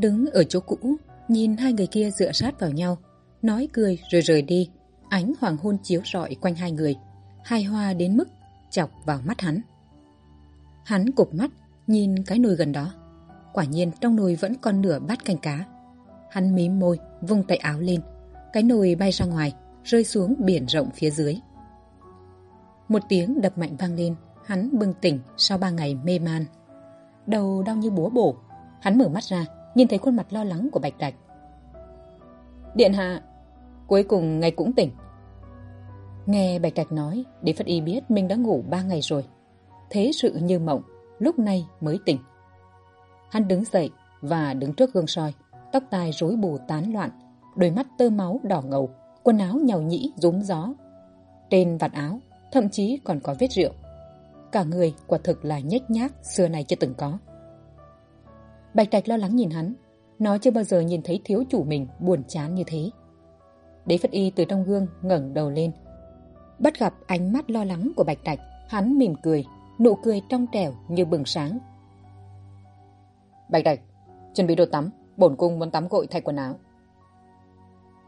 Hắn đứng ở chỗ cũ, nhìn hai người kia dựa sát vào nhau, nói cười rồi rời đi. Ánh hoàng hôn chiếu rọi quanh hai người, hai hoa đến mức chọc vào mắt hắn. Hắn cụp mắt, nhìn cái nồi gần đó. Quả nhiên trong nồi vẫn còn nửa bát canh cá. Hắn mím môi, vung tay áo lên. Cái nồi bay ra ngoài, rơi xuống biển rộng phía dưới. Một tiếng đập mạnh vang lên, hắn bừng tỉnh sau ba ngày mê man. Đầu đau như búa bổ, hắn mở mắt ra, nhìn thấy khuôn mặt lo lắng của Bạch Trạch. Điện hạ, cuối cùng ngày cũng tỉnh. Nghe Bạch Trạch nói, Đế Phất Y biết mình đã ngủ ba ngày rồi. Thế sự như mộng, lúc này mới tỉnh. Hắn đứng dậy và đứng trước gương soi, tóc tai rối bù tán loạn, đôi mắt tơ máu đỏ ngầu, quần áo nhàu nhĩ rúm gió. Trên vạt áo, thậm chí còn có vết rượu. Cả người quả thực là nhếch nhác xưa này chưa từng có. Bạch Trạch lo lắng nhìn hắn. Nó chưa bao giờ nhìn thấy thiếu chủ mình buồn chán như thế. Đế Phất Y từ trong gương ngẩng đầu lên. Bắt gặp ánh mắt lo lắng của Bạch Trạch, hắn mỉm cười, nụ cười trong trẻo như bừng sáng. Bạch Trạch, chuẩn bị đồ tắm, bổn cung muốn tắm gội thay quần áo.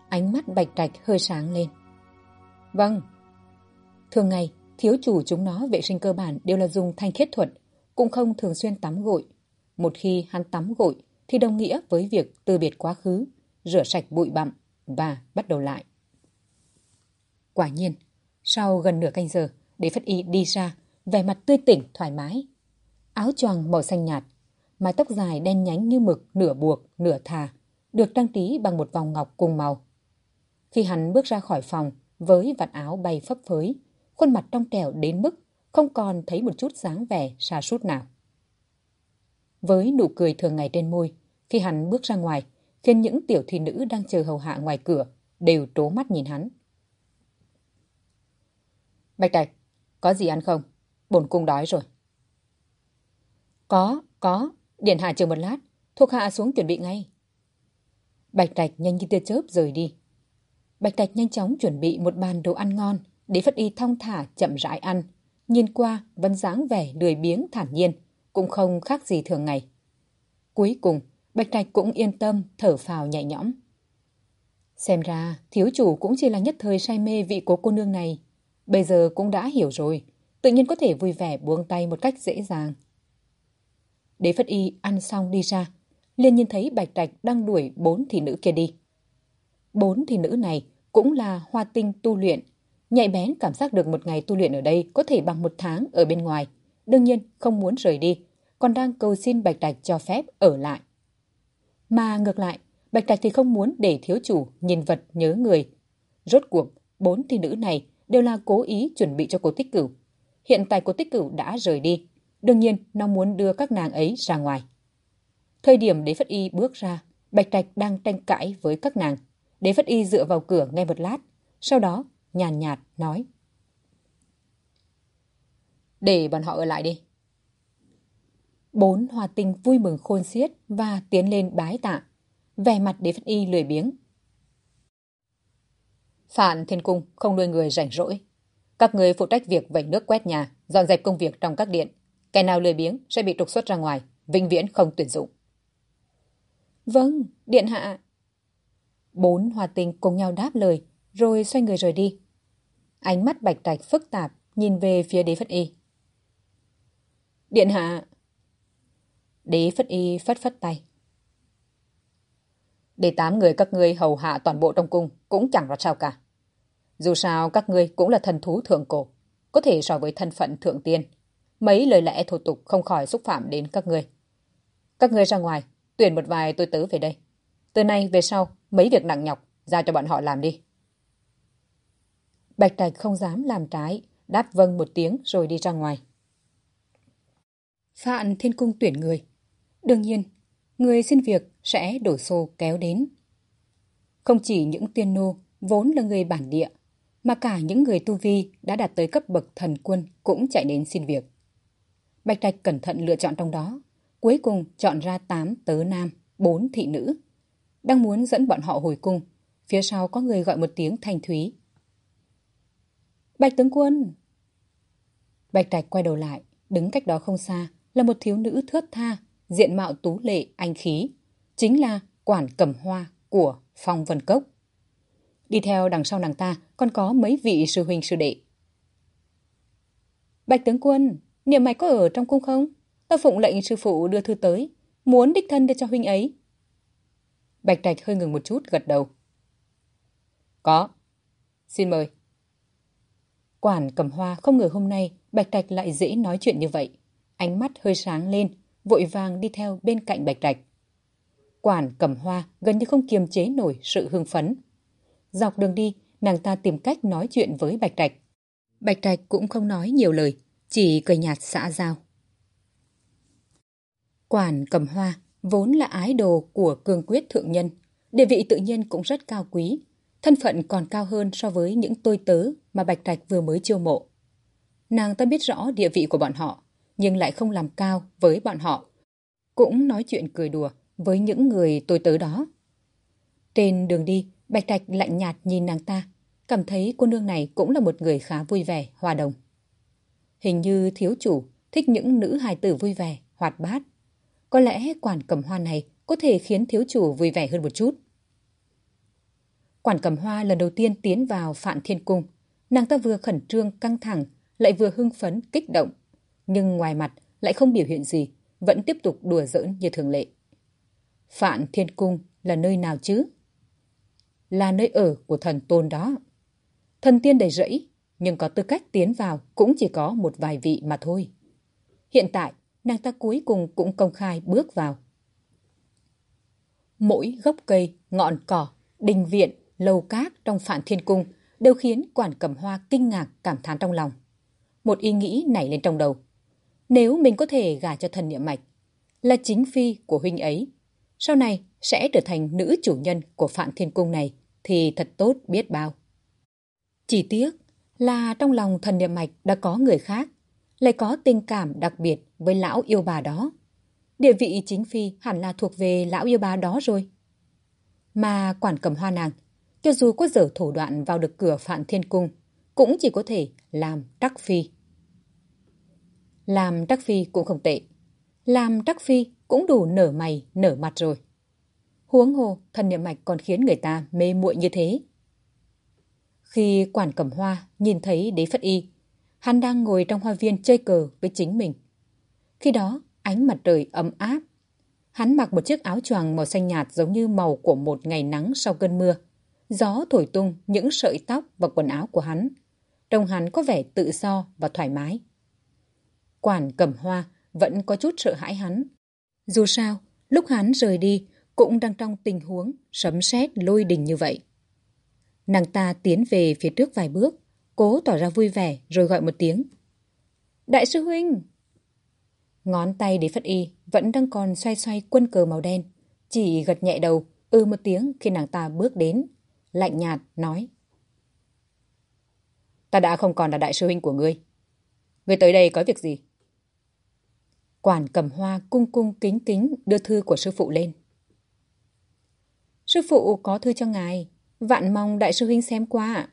Ánh mắt Bạch Trạch hơi sáng lên. Vâng. Thường ngày, thiếu chủ chúng nó vệ sinh cơ bản đều là dùng thanh khiết thuật, cũng không thường xuyên tắm gội. Một khi hắn tắm gội thì đồng nghĩa với việc từ biệt quá khứ, rửa sạch bụi bặm và bắt đầu lại. Quả nhiên, sau gần nửa canh giờ, Đế Phất Y đi ra, vẻ mặt tươi tỉnh, thoải mái. Áo choàng màu xanh nhạt, mái tóc dài đen nhánh như mực, nửa buộc, nửa thà, được trang trí bằng một vòng ngọc cùng màu. Khi hắn bước ra khỏi phòng với vạt áo bay phấp phới, khuôn mặt trong trẻo đến mức không còn thấy một chút dáng vẻ xa sút nào với nụ cười thường ngày trên môi khi hắn bước ra ngoài, khiến những tiểu thị nữ đang chờ hầu hạ ngoài cửa đều trố mắt nhìn hắn. Bạch Trạch, có gì ăn không? Bổn cung đói rồi. Có, có. Điện hạ chờ một lát. Thuộc hạ xuống chuẩn bị ngay. Bạch Trạch nhanh như tia chớp rời đi. Bạch Trạch nhanh chóng chuẩn bị một bàn đồ ăn ngon để Phất Y thong thả chậm rãi ăn. Nhìn qua vẫn dáng vẻ lười biếng thản nhiên cũng không khác gì thường ngày. Cuối cùng, Bạch Trạch cũng yên tâm, thở phào nhẹ nhõm. Xem ra, thiếu chủ cũng chỉ là nhất thời say mê vị cố cô nương này. Bây giờ cũng đã hiểu rồi, tự nhiên có thể vui vẻ buông tay một cách dễ dàng. Đế Phất Y ăn xong đi ra, liền nhìn thấy Bạch Trạch đang đuổi bốn thị nữ kia đi. Bốn thị nữ này cũng là hoa tinh tu luyện, nhạy bén cảm giác được một ngày tu luyện ở đây có thể bằng một tháng ở bên ngoài đương nhiên không muốn rời đi, còn đang cầu xin Bạch Trạch cho phép ở lại. Mà ngược lại, Bạch Trạch thì không muốn để thiếu chủ nhìn vật nhớ người. Rốt cuộc, bốn thi nữ này đều là cố ý chuẩn bị cho cô tích cửu. Hiện tại cô tích cửu đã rời đi. Đương nhiên, nó muốn đưa các nàng ấy ra ngoài. Thời điểm Đế Phất Y bước ra, Bạch Trạch đang tranh cãi với các nàng. Đế Phất Y dựa vào cửa ngay một lát, sau đó nhàn nhạt nói. Để bọn họ ở lại đi. Bốn hòa tinh vui mừng khôn xiết và tiến lên bái tạ. Vẻ mặt đế phất y lười biếng. Phản thiên cung không nuôi người rảnh rỗi. Các người phụ trách việc vẩy nước quét nhà, dọn dẹp công việc trong các điện. Kẻ nào lười biếng sẽ bị trục xuất ra ngoài, vĩnh viễn không tuyển dụng. Vâng, điện hạ. Bốn hòa tinh cùng nhau đáp lời, rồi xoay người rời đi. Ánh mắt bạch trạch phức tạp nhìn về phía đế phất y. Điện hạ. Đế phất y phất phất tay. Để tám người các ngươi hầu hạ toàn bộ trong cung cũng chẳng ra sao cả. Dù sao các ngươi cũng là thần thú thượng cổ, có thể so với thân phận thượng tiên. Mấy lời lẽ thô tục không khỏi xúc phạm đến các ngươi. Các ngươi ra ngoài, tuyển một vài tôi tớ về đây. Từ nay về sau, mấy việc nặng nhọc, ra cho bọn họ làm đi. Bạch Trạch không dám làm trái, đáp vâng một tiếng rồi đi ra ngoài. Phạn Thiên Cung tuyển người. Đương nhiên, người xin việc sẽ đổ xô kéo đến. Không chỉ những tiên nô vốn là người bản địa, mà cả những người tu vi đã đạt tới cấp bậc thần quân cũng chạy đến xin việc. Bạch Trạch cẩn thận lựa chọn trong đó, cuối cùng chọn ra 8 tớ nam, 4 thị nữ. Đang muốn dẫn bọn họ hồi cung, phía sau có người gọi một tiếng thanh thúy. Bạch tướng quân! Bạch Trạch quay đầu lại, đứng cách đó không xa là một thiếu nữ thướt tha, diện mạo tú lệ, anh khí. Chính là quản cầm hoa của Phong Vân Cốc. Đi theo đằng sau nàng ta còn có mấy vị sư huynh sư đệ. Bạch tướng quân, niệm mạch có ở trong cung không? Ta phụng lệnh sư phụ đưa thư tới, muốn đích thân đưa cho huynh ấy. Bạch Trạch hơi ngừng một chút gật đầu. Có. Xin mời. Quản cầm hoa không ngờ hôm nay Bạch Trạch lại dễ nói chuyện như vậy. Ánh mắt hơi sáng lên, vội vàng đi theo bên cạnh Bạch Trạch. Quản cầm hoa gần như không kiềm chế nổi sự hưng phấn. Dọc đường đi, nàng ta tìm cách nói chuyện với Bạch Trạch. Bạch Trạch cũng không nói nhiều lời, chỉ cười nhạt xã giao. Quản cầm hoa vốn là ái đồ của cường quyết thượng nhân, địa vị tự nhiên cũng rất cao quý, thân phận còn cao hơn so với những tôi tớ mà Bạch Trạch vừa mới chiêu mộ. Nàng ta biết rõ địa vị của bọn họ, nhưng lại không làm cao với bọn họ. Cũng nói chuyện cười đùa với những người tôi tớ đó. Trên đường đi, Bạch Trạch lạnh nhạt nhìn nàng ta, cảm thấy cô nương này cũng là một người khá vui vẻ, hòa đồng. Hình như thiếu chủ thích những nữ hài tử vui vẻ, hoạt bát. Có lẽ quản cầm hoa này có thể khiến thiếu chủ vui vẻ hơn một chút. Quản cầm hoa lần đầu tiên tiến vào Phạn Thiên Cung. Nàng ta vừa khẩn trương, căng thẳng, lại vừa hưng phấn, kích động. Nhưng ngoài mặt lại không biểu hiện gì, vẫn tiếp tục đùa giỡn như thường lệ. Phạn Thiên Cung là nơi nào chứ? Là nơi ở của thần tôn đó. Thần tiên đầy rẫy, nhưng có tư cách tiến vào cũng chỉ có một vài vị mà thôi. Hiện tại, nàng ta cuối cùng cũng công khai bước vào. Mỗi gốc cây, ngọn cỏ, đình viện, lầu cát trong Phạn thiên cung đều khiến quản cẩm hoa kinh ngạc cảm thán trong lòng. Một ý nghĩ nảy lên trong đầu. Nếu mình có thể gả cho thần niệm mạch, là chính phi của huynh ấy, sau này sẽ trở thành nữ chủ nhân của phạm thiên cung này thì thật tốt biết bao. Chỉ tiếc là trong lòng thần niệm mạch đã có người khác, lại có tình cảm đặc biệt với lão yêu bà đó. Địa vị chính phi hẳn là thuộc về lão yêu bà đó rồi. Mà quản cầm hoa nàng, cho dù có dở thủ đoạn vào được cửa phạn thiên cung, cũng chỉ có thể làm trắc phi. Làm trắc phi cũng không tệ. Làm trắc phi cũng đủ nở mày, nở mặt rồi. Huống hồ, thần niệm mạch còn khiến người ta mê muội như thế. Khi quản cẩm hoa nhìn thấy đế phất y, hắn đang ngồi trong hoa viên chơi cờ với chính mình. Khi đó, ánh mặt trời ấm áp. Hắn mặc một chiếc áo choàng màu xanh nhạt giống như màu của một ngày nắng sau cơn mưa. Gió thổi tung những sợi tóc và quần áo của hắn. Trông hắn có vẻ tự do và thoải mái. Quản cẩm hoa vẫn có chút sợ hãi hắn. Dù sao, lúc hắn rời đi cũng đang trong tình huống sấm sét lôi đình như vậy. Nàng ta tiến về phía trước vài bước, cố tỏ ra vui vẻ rồi gọi một tiếng. Đại sư huynh! Ngón tay để phất y vẫn đang còn xoay xoay quân cờ màu đen, chỉ gật nhẹ đầu, ư một tiếng khi nàng ta bước đến. Lạnh nhạt, nói. Ta đã không còn là đại sư huynh của ngươi. Ngươi tới đây có việc gì? Quản cầm hoa cung cung kính kính đưa thư của sư phụ lên. Sư phụ có thư cho ngài. Vạn mong đại sư huynh xem qua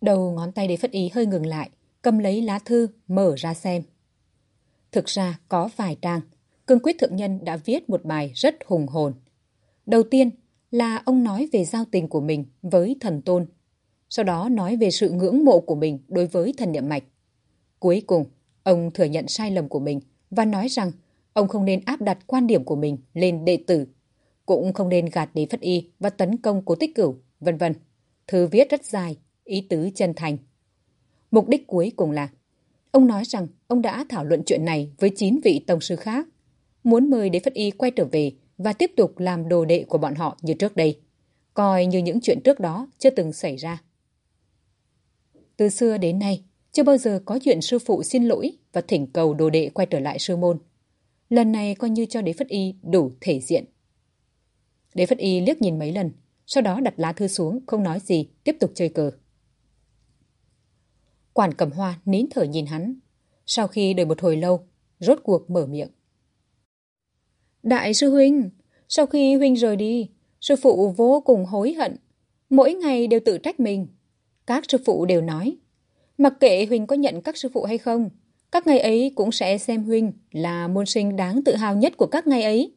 Đầu ngón tay để phất ý hơi ngừng lại, cầm lấy lá thư, mở ra xem. Thực ra có vài trang, cương quyết thượng nhân đã viết một bài rất hùng hồn. Đầu tiên là ông nói về giao tình của mình với thần tôn, sau đó nói về sự ngưỡng mộ của mình đối với thần niệm mạch. Cuối cùng, ông thừa nhận sai lầm của mình và nói rằng ông không nên áp đặt quan điểm của mình lên đệ tử cũng không nên gạt đế phất y và tấn công cố tích cửu, vân vân. Thư viết rất dài, ý tứ chân thành. Mục đích cuối cùng là ông nói rằng ông đã thảo luận chuyện này với 9 vị tông sư khác. muốn mời đế phất y quay trở về và tiếp tục làm đồ đệ của bọn họ như trước đây, coi như những chuyện trước đó chưa từng xảy ra. Từ xưa đến nay, chưa bao giờ có chuyện sư phụ xin lỗi và thỉnh cầu đồ đệ quay trở lại sư môn. Lần này coi như cho đế phất y đủ thể diện. Đế phất y liếc nhìn mấy lần, sau đó đặt lá thư xuống, không nói gì, tiếp tục chơi cờ. Quản cầm hoa nín thở nhìn hắn. Sau khi đợi một hồi lâu, rốt cuộc mở miệng. Đại sư Huynh, sau khi Huynh rời đi, sư phụ vô cùng hối hận. Mỗi ngày đều tự trách mình. Các sư phụ đều nói, mặc kệ Huynh có nhận các sư phụ hay không, các ngày ấy cũng sẽ xem Huynh là môn sinh đáng tự hào nhất của các ngày ấy.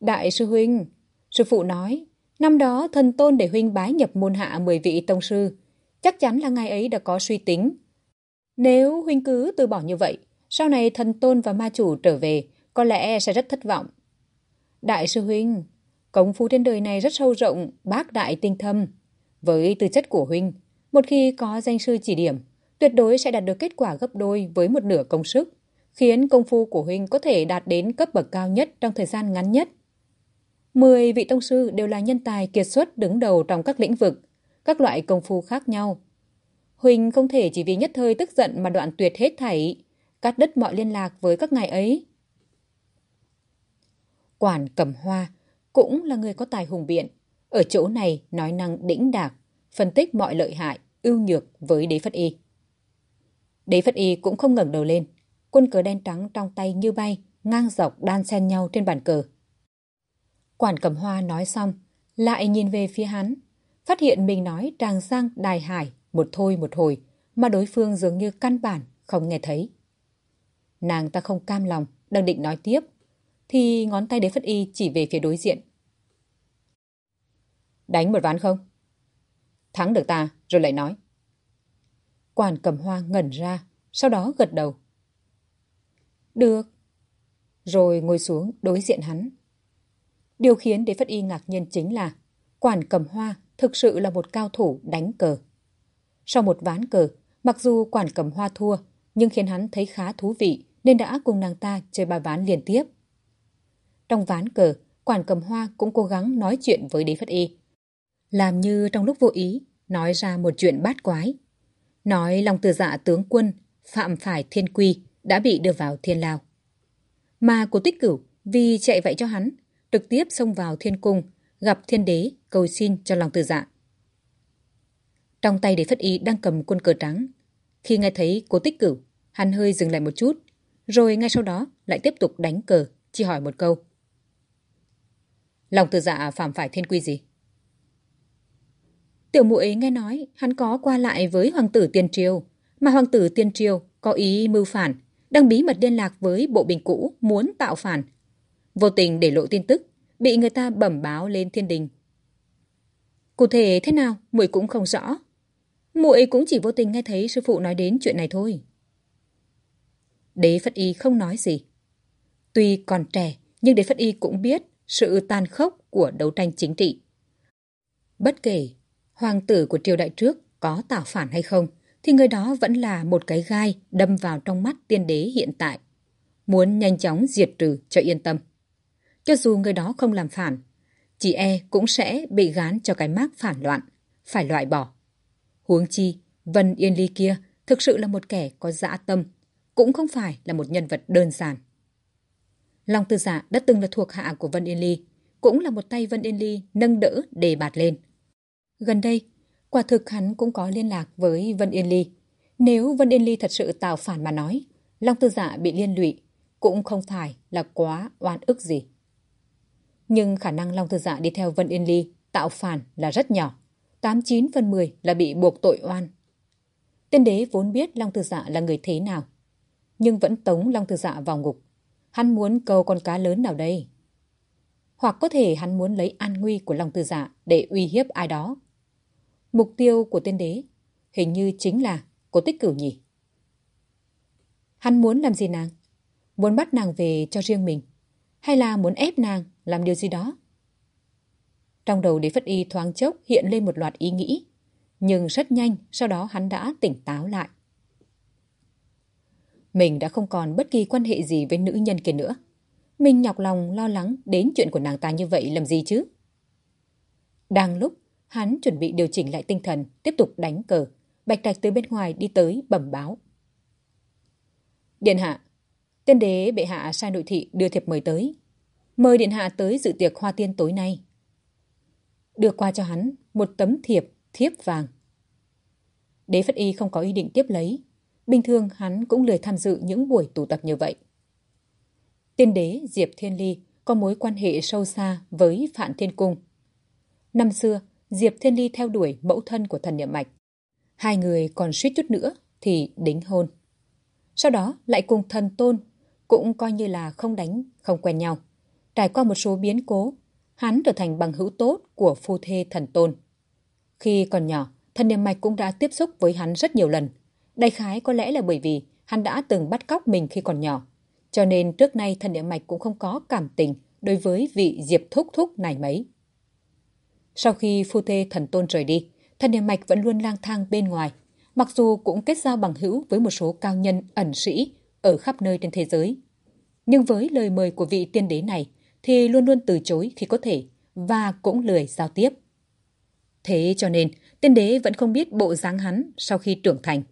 Đại sư Huynh, sư phụ nói, năm đó thần tôn để Huynh bái nhập môn hạ 10 vị tông sư, chắc chắn là ngày ấy đã có suy tính. Nếu Huynh cứ từ bỏ như vậy, sau này thần tôn và ma chủ trở về, có lẽ sẽ rất thất vọng. Đại sư Huynh, công phu trên đời này rất sâu rộng, bác đại tinh thâm. Với tư chất của Huynh, một khi có danh sư chỉ điểm, tuyệt đối sẽ đạt được kết quả gấp đôi với một nửa công sức, khiến công phu của Huynh có thể đạt đến cấp bậc cao nhất trong thời gian ngắn nhất. Mười vị tông sư đều là nhân tài kiệt xuất đứng đầu trong các lĩnh vực, các loại công phu khác nhau. Huynh không thể chỉ vì nhất thời tức giận mà đoạn tuyệt hết thảy, cắt đứt mọi liên lạc với các ngài ấy. Quản Cẩm Hoa cũng là người có tài hùng biện, ở chỗ này nói năng đĩnh đạc, phân tích mọi lợi hại, ưu nhược với đế phất y. Đế phất y cũng không ngẩng đầu lên, quân cờ đen trắng trong tay như bay, ngang dọc đan xen nhau trên bàn cờ. Quản cầm Hoa nói xong, lại nhìn về phía hắn, phát hiện mình nói tràng sang đài hải một thôi một hồi, mà đối phương dường như căn bản không nghe thấy. Nàng ta không cam lòng, đang định nói tiếp, thì ngón tay đế phất y chỉ về phía đối diện. Đánh một ván không? Thắng được ta, rồi lại nói. Quản cầm hoa ngẩn ra, sau đó gật đầu. Được. Rồi ngồi xuống đối diện hắn. Điều khiến đế phất y ngạc nhiên chính là quản cầm hoa thực sự là một cao thủ đánh cờ. Sau một ván cờ, mặc dù quản cầm hoa thua, nhưng khiến hắn thấy khá thú vị nên đã cùng nàng ta chơi ba ván liên tiếp. Trong ván cờ, quản cầm hoa cũng cố gắng nói chuyện với đế phất y. Làm như trong lúc vô ý, nói ra một chuyện bát quái. Nói lòng từ dạ tướng quân, phạm phải thiên quy, đã bị đưa vào thiên lao. Mà của tích cửu, vì chạy vậy cho hắn, trực tiếp xông vào thiên cung, gặp thiên đế, cầu xin cho lòng từ dạ. Trong tay đế phất y đang cầm quân cờ trắng. Khi nghe thấy cố tích cửu, hắn hơi dừng lại một chút, rồi ngay sau đó lại tiếp tục đánh cờ, chỉ hỏi một câu. Lòng từ dạ phạm phải thiên quy gì? Tiểu muội nghe nói hắn có qua lại với hoàng tử tiên triều, mà hoàng tử tiên triều có ý mưu phản, đang bí mật liên lạc với bộ bình cũ muốn tạo phản. Vô tình để lộ tin tức, bị người ta bẩm báo lên thiên đình. Cụ thể thế nào, muội cũng không rõ. Muội cũng chỉ vô tình nghe thấy sư phụ nói đến chuyện này thôi. Đế Phất Y không nói gì. Tuy còn trẻ, nhưng Đế Phất Y cũng biết sự tàn khốc của đấu tranh chính trị. Bất kể hoàng tử của triều đại trước có tạo phản hay không, thì người đó vẫn là một cái gai đâm vào trong mắt tiên đế hiện tại. Muốn nhanh chóng diệt trừ cho yên tâm. Cho dù người đó không làm phản, chị e cũng sẽ bị gán cho cái mác phản loạn, phải loại bỏ. Huống chi, Vân Yên Ly kia thực sự là một kẻ có dã tâm, cũng không phải là một nhân vật đơn giản. Long Tư Dạ đã từng là thuộc hạ của Vân Yên Ly, cũng là một tay Vân Yên Ly nâng đỡ đề bạt lên. Gần đây, quả thực hắn cũng có liên lạc với Vân Yên Ly. Nếu Vân Yên Ly thật sự tạo phản mà nói, Long Tư Dạ bị liên lụy, cũng không phải là quá oan ức gì. Nhưng khả năng Long Tư Dạ đi theo Vân Yên Ly tạo phản là rất nhỏ. 89 phần 10 là bị buộc tội oan. Tiên đế vốn biết Long Tư Dạ là người thế nào, nhưng vẫn tống Long Tư Dạ vào ngục. Hắn muốn câu con cá lớn nào đây? Hoặc có thể hắn muốn lấy an nguy của Long Tư Dạ để uy hiếp ai đó. Mục tiêu của tiên đế hình như chính là cô tích cửu nhỉ. Hắn muốn làm gì nàng? Muốn bắt nàng về cho riêng mình? Hay là muốn ép nàng làm điều gì đó? Trong đầu đế phất y thoáng chốc hiện lên một loạt ý nghĩ. Nhưng rất nhanh, sau đó hắn đã tỉnh táo lại. Mình đã không còn bất kỳ quan hệ gì với nữ nhân kia nữa. Mình nhọc lòng lo lắng đến chuyện của nàng ta như vậy làm gì chứ? Đang lúc, hắn chuẩn bị điều chỉnh lại tinh thần, tiếp tục đánh cờ. Bạch Trạch từ bên ngoài đi tới bẩm báo. Điện hạ, tiên đế bệ hạ sai nội thị đưa thiệp mời tới. Mời điện hạ tới dự tiệc hoa tiên tối nay. Đưa qua cho hắn một tấm thiệp thiếp vàng. Đế Phất Y không có ý định tiếp lấy. Bình thường hắn cũng lười tham dự những buổi tụ tập như vậy. Tiên đế Diệp Thiên Ly có mối quan hệ sâu xa với Phạn Thiên Cung. Năm xưa, Diệp Thiên Ly theo đuổi mẫu thân của thần niệm mạch. Hai người còn suýt chút nữa thì đính hôn. Sau đó lại cùng thần tôn, cũng coi như là không đánh, không quen nhau. Trải qua một số biến cố, hắn trở thành bằng hữu tốt của phu thê thần tôn. Khi còn nhỏ, thần niệm mạch cũng đã tiếp xúc với hắn rất nhiều lần. Đại khái có lẽ là bởi vì hắn đã từng bắt cóc mình khi còn nhỏ. Cho nên trước nay thần niệm mạch cũng không có cảm tình đối với vị Diệp Thúc Thúc này mấy. Sau khi phu thê thần tôn rời đi, thần niệm mạch vẫn luôn lang thang bên ngoài, mặc dù cũng kết giao bằng hữu với một số cao nhân ẩn sĩ ở khắp nơi trên thế giới. Nhưng với lời mời của vị tiên đế này thì luôn luôn từ chối khi có thể và cũng lười giao tiếp. Thế cho nên tiên đế vẫn không biết bộ dáng hắn sau khi trưởng thành.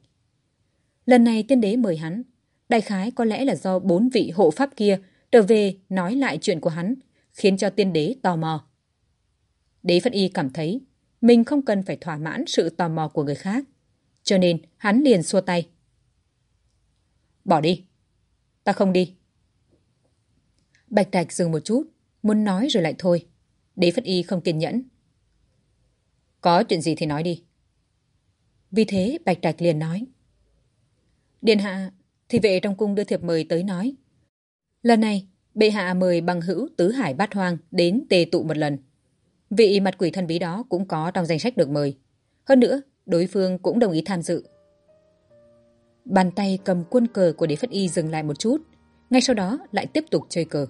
Lần này tiên đế mời hắn, đại khái có lẽ là do bốn vị hộ pháp kia trở về nói lại chuyện của hắn, khiến cho tiên đế tò mò. Đế Phất Y cảm thấy mình không cần phải thỏa mãn sự tò mò của người khác. Cho nên hắn liền xua tay. Bỏ đi. Ta không đi. Bạch Trạch dừng một chút, muốn nói rồi lại thôi. Đế Phất Y không kiên nhẫn. Có chuyện gì thì nói đi. Vì thế Bạch Trạch liền nói. Điện hạ, thì vệ trong cung đưa thiệp mời tới nói. Lần này, bệ hạ mời bằng hữu tứ hải bát hoang đến tề tụ một lần. Vị mặt quỷ thần bí đó cũng có trong danh sách được mời. Hơn nữa, đối phương cũng đồng ý tham dự. Bàn tay cầm quân cờ của đế phất y dừng lại một chút, ngay sau đó lại tiếp tục chơi cờ.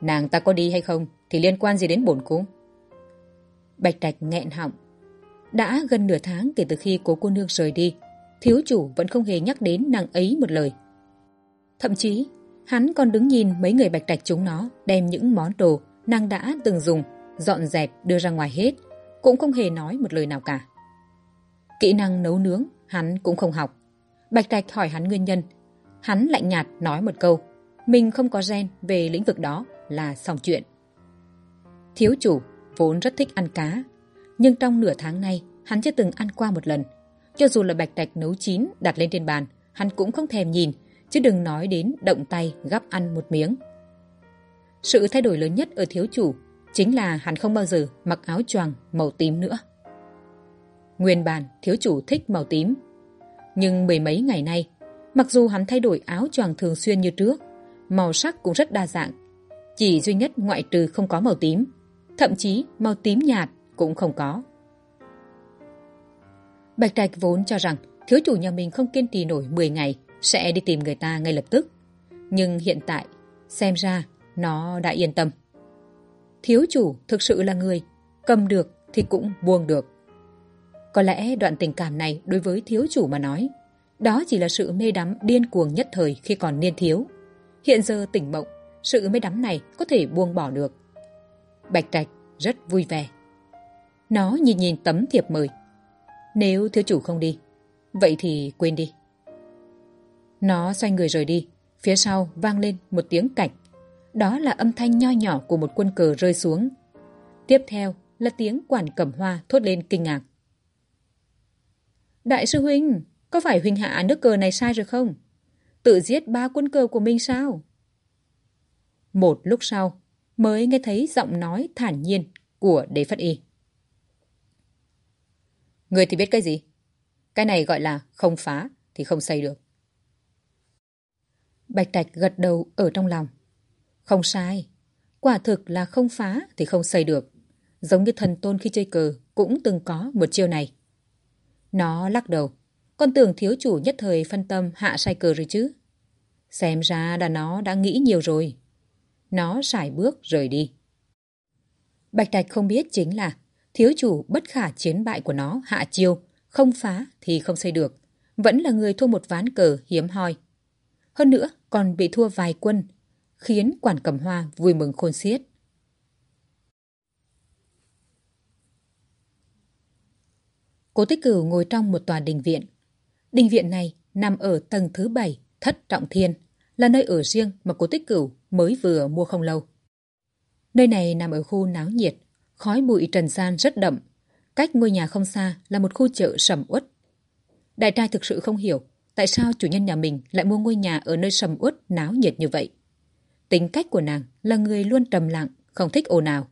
Nàng ta có đi hay không thì liên quan gì đến bổn cung? Bạch Trạch nghẹn họng. Đã gần nửa tháng kể từ khi cố cô nương rời đi, thiếu chủ vẫn không hề nhắc đến nàng ấy một lời. Thậm chí, hắn còn đứng nhìn mấy người Bạch Trạch chúng nó đem những món đồ nàng đã từng dùng, dọn dẹp đưa ra ngoài hết, cũng không hề nói một lời nào cả. Kỹ năng nấu nướng, hắn cũng không học. Bạch Trạch hỏi hắn nguyên nhân. Hắn lạnh nhạt nói một câu, mình không có gen về lĩnh vực đó là xong chuyện. Thiếu chủ vốn rất thích ăn cá, nhưng trong nửa tháng nay hắn chưa từng ăn qua một lần. Cho dù là bạch trạch nấu chín đặt lên trên bàn, hắn cũng không thèm nhìn, chứ đừng nói đến động tay gắp ăn một miếng. Sự thay đổi lớn nhất ở thiếu chủ chính là hắn không bao giờ mặc áo choàng màu tím nữa. Nguyên bản thiếu chủ thích màu tím. Nhưng mười mấy ngày nay, mặc dù hắn thay đổi áo choàng thường xuyên như trước, màu sắc cũng rất đa dạng. Chỉ duy nhất ngoại trừ không có màu tím, thậm chí màu tím nhạt cũng không có. Bạch Trạch vốn cho rằng thiếu chủ nhà mình không kiên trì nổi 10 ngày sẽ đi tìm người ta ngay lập tức. Nhưng hiện tại, xem ra nó đã yên tâm. Thiếu chủ thực sự là người, cầm được thì cũng buông được. Có lẽ đoạn tình cảm này đối với thiếu chủ mà nói, đó chỉ là sự mê đắm điên cuồng nhất thời khi còn niên thiếu. Hiện giờ tỉnh mộng, sự mê đắm này có thể buông bỏ được. Bạch Trạch rất vui vẻ. Nó nhìn nhìn tấm thiệp mời. Nếu thiếu chủ không đi, vậy thì quên đi. Nó xoay người rời đi, phía sau vang lên một tiếng cạch đó là âm thanh nho nhỏ của một quân cờ rơi xuống. Tiếp theo là tiếng quản cẩm hoa thốt lên kinh ngạc. Đại sư Huynh, có phải Huynh hạ nước cờ này sai rồi không? Tự giết ba quân cờ của mình sao? Một lúc sau, mới nghe thấy giọng nói thản nhiên của đế phất y. Người thì biết cái gì? Cái này gọi là không phá thì không xây được. Bạch Trạch gật đầu ở trong lòng. Không sai. Quả thực là không phá thì không xây được. Giống như thần tôn khi chơi cờ cũng từng có một chiêu này. Nó lắc đầu. Con tưởng thiếu chủ nhất thời phân tâm hạ sai cờ rồi chứ. Xem ra là nó đã nghĩ nhiều rồi. Nó sải bước rời đi. Bạch Trạch không biết chính là thiếu chủ bất khả chiến bại của nó hạ chiêu, không phá thì không xây được. Vẫn là người thua một ván cờ hiếm hoi. Hơn nữa còn bị thua vài quân khiến quản cầm hoa vui mừng khôn xiết. Cố Tích Cửu ngồi trong một tòa đình viện. Đình viện này nằm ở tầng thứ bảy, thất trọng thiên, là nơi ở riêng mà Cố Tích Cửu mới vừa mua không lâu. Nơi này nằm ở khu náo nhiệt, khói bụi trần gian rất đậm. Cách ngôi nhà không xa là một khu chợ sầm uất. Đại trai thực sự không hiểu tại sao chủ nhân nhà mình lại mua ngôi nhà ở nơi sầm uất náo nhiệt như vậy. Tính cách của nàng là người luôn trầm lặng, không thích ồn ào.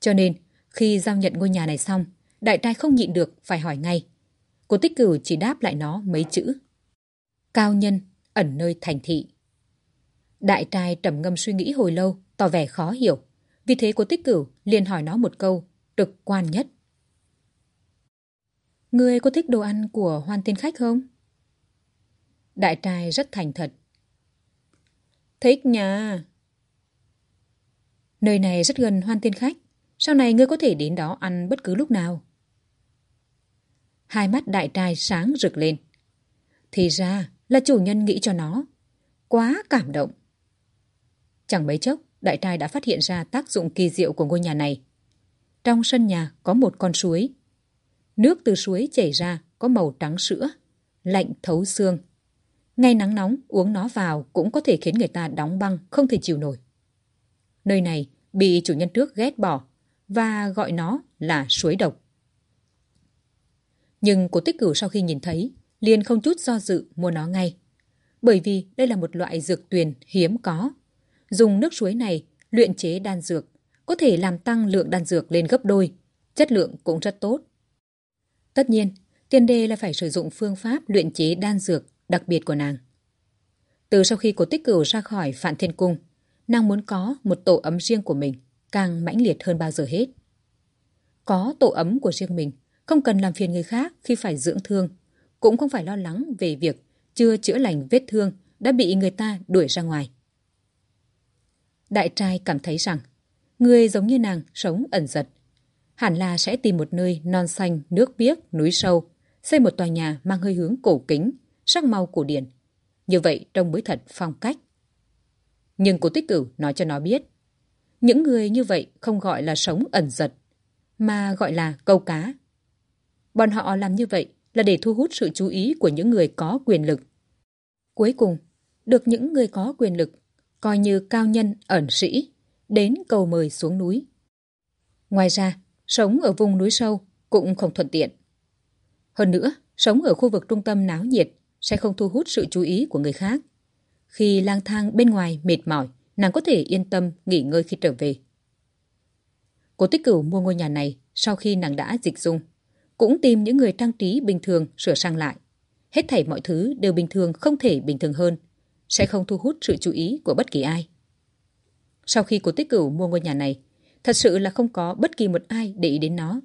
Cho nên, khi giao nhận ngôi nhà này xong, đại trai không nhịn được phải hỏi ngay. Cô tích cửu chỉ đáp lại nó mấy chữ. Cao nhân, ẩn nơi thành thị. Đại trai trầm ngâm suy nghĩ hồi lâu, tỏ vẻ khó hiểu. Vì thế cô tích cửu liền hỏi nó một câu, trực quan nhất. Người có thích đồ ăn của hoan tiên khách không? Đại trai rất thành thật. Thích nhà Nơi này rất gần hoan tiên khách. Sau này ngươi có thể đến đó ăn bất cứ lúc nào. Hai mắt đại trai sáng rực lên. Thì ra là chủ nhân nghĩ cho nó. Quá cảm động. Chẳng mấy chốc, đại trai đã phát hiện ra tác dụng kỳ diệu của ngôi nhà này. Trong sân nhà có một con suối. Nước từ suối chảy ra có màu trắng sữa, lạnh thấu xương. Ngay nắng nóng uống nó vào cũng có thể khiến người ta đóng băng không thể chịu nổi. Nơi này bị chủ nhân trước ghét bỏ và gọi nó là suối độc. Nhưng cô tích cửu sau khi nhìn thấy liền không chút do dự mua nó ngay. Bởi vì đây là một loại dược tuyền hiếm có. Dùng nước suối này luyện chế đan dược có thể làm tăng lượng đan dược lên gấp đôi. Chất lượng cũng rất tốt. Tất nhiên, tiền đề là phải sử dụng phương pháp luyện chế đan dược đặc biệt của nàng. Từ sau khi cổ tích cửu ra khỏi Phạn Thiên Cung, nàng muốn có một tổ ấm riêng của mình, càng mãnh liệt hơn bao giờ hết. Có tổ ấm của riêng mình, không cần làm phiền người khác khi phải dưỡng thương, cũng không phải lo lắng về việc chưa chữa lành vết thương đã bị người ta đuổi ra ngoài. Đại trai cảm thấy rằng, người giống như nàng sống ẩn giật, hẳn là sẽ tìm một nơi non xanh, nước biếc, núi sâu, xây một tòa nhà mang hơi hướng cổ kính, sắc màu cổ điển. Như vậy trông mới thật phong cách. Nhưng cô tích cửu nói cho nó biết, những người như vậy không gọi là sống ẩn giật, mà gọi là câu cá. Bọn họ làm như vậy là để thu hút sự chú ý của những người có quyền lực. Cuối cùng, được những người có quyền lực, coi như cao nhân ẩn sĩ, đến cầu mời xuống núi. Ngoài ra, sống ở vùng núi sâu cũng không thuận tiện. Hơn nữa, sống ở khu vực trung tâm náo nhiệt sẽ không thu hút sự chú ý của người khác. Khi lang thang bên ngoài mệt mỏi, nàng có thể yên tâm nghỉ ngơi khi trở về. Cố tích cửu mua ngôi nhà này sau khi nàng đã dịch dung. Cũng tìm những người trang trí bình thường sửa sang lại. Hết thảy mọi thứ đều bình thường không thể bình thường hơn. Sẽ không thu hút sự chú ý của bất kỳ ai. Sau khi cố tích cửu mua ngôi nhà này, thật sự là không có bất kỳ một ai để ý đến nó.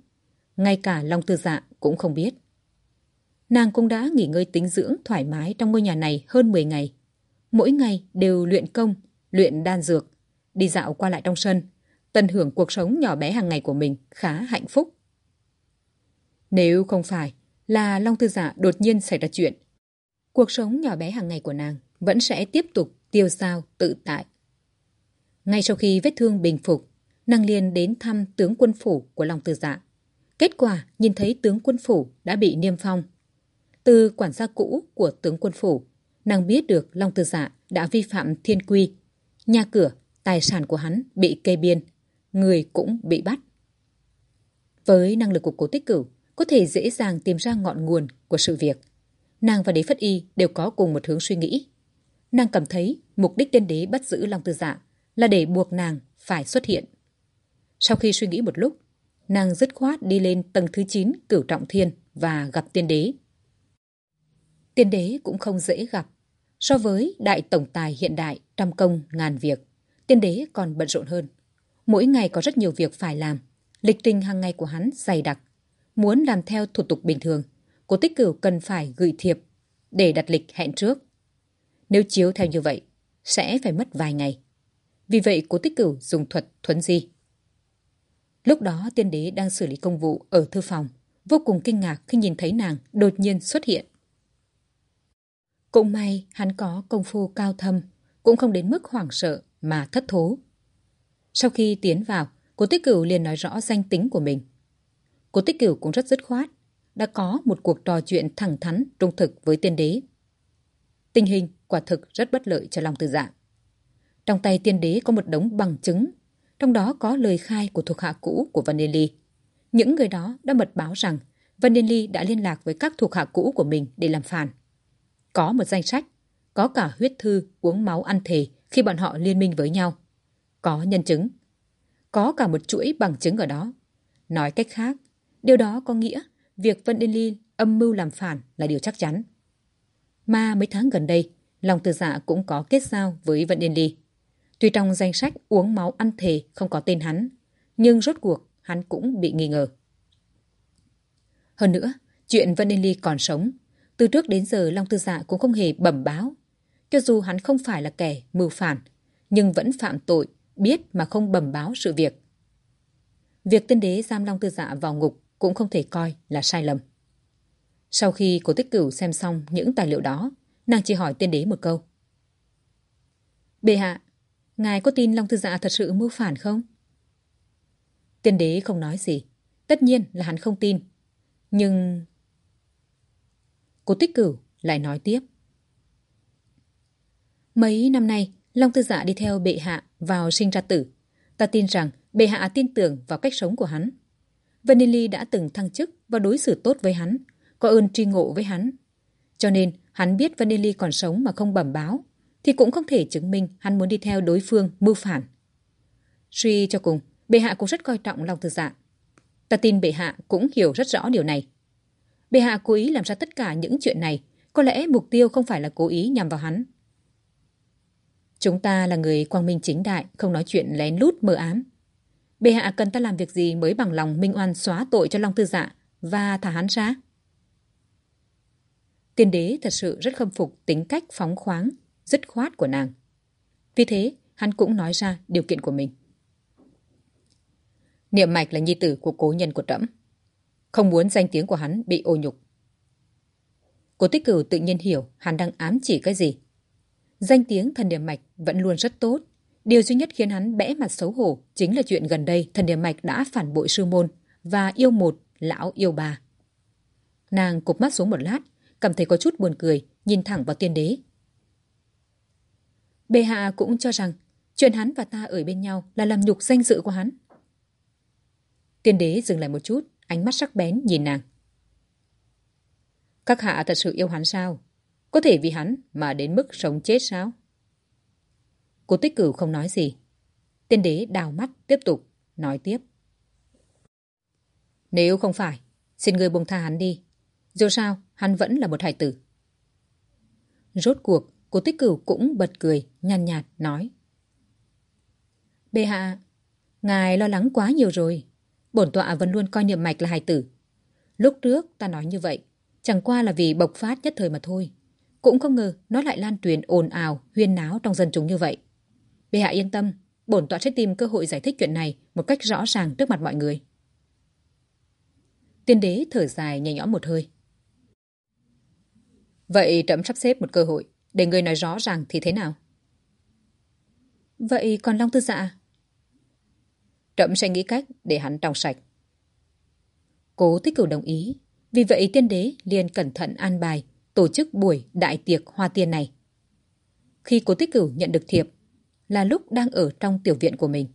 Ngay cả Long Tư Dạ cũng không biết. Nàng cũng đã nghỉ ngơi tính dưỡng thoải mái trong ngôi nhà này hơn 10 ngày. Mỗi ngày đều luyện công, luyện đan dược, đi dạo qua lại trong sân, tận hưởng cuộc sống nhỏ bé hàng ngày của mình khá hạnh phúc. Nếu không phải là Long Tư Dạ đột nhiên xảy ra chuyện, cuộc sống nhỏ bé hàng ngày của nàng vẫn sẽ tiếp tục tiêu sao tự tại. Ngay sau khi vết thương bình phục, nàng liền đến thăm tướng quân phủ của Long Tư Dạ. Kết quả nhìn thấy tướng quân phủ đã bị niêm phong từ quản gia cũ của tướng quân phủ, nàng biết được Long Tư Dạ đã vi phạm thiên quy. Nhà cửa, tài sản của hắn bị kê biên, người cũng bị bắt. Với năng lực của cố tích cửu, có thể dễ dàng tìm ra ngọn nguồn của sự việc. Nàng và đế phất y đều có cùng một hướng suy nghĩ. Nàng cảm thấy mục đích tiên đế bắt giữ Long Tư Dạ là để buộc nàng phải xuất hiện. Sau khi suy nghĩ một lúc, nàng dứt khoát đi lên tầng thứ 9 cửu trọng thiên và gặp tiên đế. Tiên đế cũng không dễ gặp. So với đại tổng tài hiện đại trăm công ngàn việc, tiên đế còn bận rộn hơn. Mỗi ngày có rất nhiều việc phải làm. Lịch trình hàng ngày của hắn dày đặc. Muốn làm theo thủ tục bình thường, cố tích cửu cần phải gửi thiệp để đặt lịch hẹn trước. Nếu chiếu theo như vậy, sẽ phải mất vài ngày. Vì vậy cố tích cửu dùng thuật thuấn di. Lúc đó tiên đế đang xử lý công vụ ở thư phòng, vô cùng kinh ngạc khi nhìn thấy nàng đột nhiên xuất hiện. Cũng may hắn có công phu cao thâm, cũng không đến mức hoảng sợ mà thất thố. Sau khi tiến vào, cô Tích Cửu liền nói rõ danh tính của mình. Cô Tích Cửu cũng rất dứt khoát, đã có một cuộc trò chuyện thẳng thắn trung thực với tiên đế. Tình hình quả thực rất bất lợi cho lòng tư dạng. Trong tay tiên đế có một đống bằng chứng, trong đó có lời khai của thuộc hạ cũ của Vanelli. Những người đó đã mật báo rằng Vanelli đã liên lạc với các thuộc hạ cũ của mình để làm phản. Có một danh sách, có cả huyết thư uống máu ăn thề khi bọn họ liên minh với nhau. Có nhân chứng. Có cả một chuỗi bằng chứng ở đó. Nói cách khác, điều đó có nghĩa việc Vanelli âm mưu làm phản là điều chắc chắn. Mà mấy tháng gần đây, lòng từ dạ cũng có kết giao với Vanelli. Tuy trong danh sách uống máu ăn thề không có tên hắn, nhưng rốt cuộc hắn cũng bị nghi ngờ. Hơn nữa, chuyện Vanelli còn sống, từ trước đến giờ Long Tư Dạ cũng không hề bẩm báo. Cho dù hắn không phải là kẻ mưu phản, nhưng vẫn phạm tội, biết mà không bẩm báo sự việc. Việc tiên đế giam Long Tư Dạ vào ngục cũng không thể coi là sai lầm. Sau khi cổ tích cửu xem xong những tài liệu đó, nàng chỉ hỏi tiên đế một câu. Bệ hạ, ngài có tin Long Tư Dạ thật sự mưu phản không? Tiên đế không nói gì. Tất nhiên là hắn không tin. Nhưng... Cô tích cửu lại nói tiếp. Mấy năm nay, Long Tư Dạ đi theo bệ hạ vào sinh ra tử. Ta tin rằng bệ hạ tin tưởng vào cách sống của hắn. Vanilli đã từng thăng chức và đối xử tốt với hắn, có ơn tri ngộ với hắn. Cho nên, hắn biết Vanilli còn sống mà không bẩm báo, thì cũng không thể chứng minh hắn muốn đi theo đối phương mưu phản. Suy cho cùng, bệ hạ cũng rất coi trọng Long Tư Dạ. Ta tin bệ hạ cũng hiểu rất rõ điều này. Bệ hạ cố ý làm ra tất cả những chuyện này, có lẽ mục tiêu không phải là cố ý nhằm vào hắn. Chúng ta là người quang minh chính đại, không nói chuyện lén lút mờ ám. Bệ hạ cần ta làm việc gì mới bằng lòng minh oan xóa tội cho Long Tư Dạ và thả hắn ra? Tiên đế thật sự rất khâm phục tính cách phóng khoáng, dứt khoát của nàng. Vì thế, hắn cũng nói ra điều kiện của mình. Niệm mạch là nhi tử của cố nhân của trẫm không muốn danh tiếng của hắn bị ô nhục. Cố tích cửu tự nhiên hiểu hắn đang ám chỉ cái gì. Danh tiếng thần điểm mạch vẫn luôn rất tốt. Điều duy nhất khiến hắn bẽ mặt xấu hổ chính là chuyện gần đây thần điểm mạch đã phản bội sư môn và yêu một lão yêu bà. Nàng cụp mắt xuống một lát, cảm thấy có chút buồn cười, nhìn thẳng vào tiên đế. Bệ hạ cũng cho rằng chuyện hắn và ta ở bên nhau là làm nhục danh dự của hắn. Tiên đế dừng lại một chút, ánh mắt sắc bén nhìn nàng. Các hạ thật sự yêu hắn sao? Có thể vì hắn mà đến mức sống chết sao? Cô tích cửu không nói gì. Tiên đế đào mắt tiếp tục, nói tiếp. Nếu không phải, xin người buông tha hắn đi. Dù sao, hắn vẫn là một hải tử. Rốt cuộc, cô tích cửu cũng bật cười, nhàn nhạt, nói. Bệ hạ, ngài lo lắng quá nhiều rồi. Bổn tọa vẫn luôn coi niệm mạch là hài tử. Lúc trước ta nói như vậy, chẳng qua là vì bộc phát nhất thời mà thôi. Cũng không ngờ nó lại lan truyền ồn ào, huyên náo trong dân chúng như vậy. Bệ hạ yên tâm, bổn tọa sẽ tìm cơ hội giải thích chuyện này một cách rõ ràng trước mặt mọi người. Tiên đế thở dài nhẹ nhõm một hơi. Vậy trẫm sắp xếp một cơ hội để người nói rõ ràng thì thế nào? Vậy còn Long Tư Dạ Trẫm sẽ nghĩ cách để hắn trong sạch. Cố tích cửu đồng ý. Vì vậy tiên đế liền cẩn thận an bài tổ chức buổi đại tiệc hoa tiên này. Khi cố tích cửu nhận được thiệp là lúc đang ở trong tiểu viện của mình.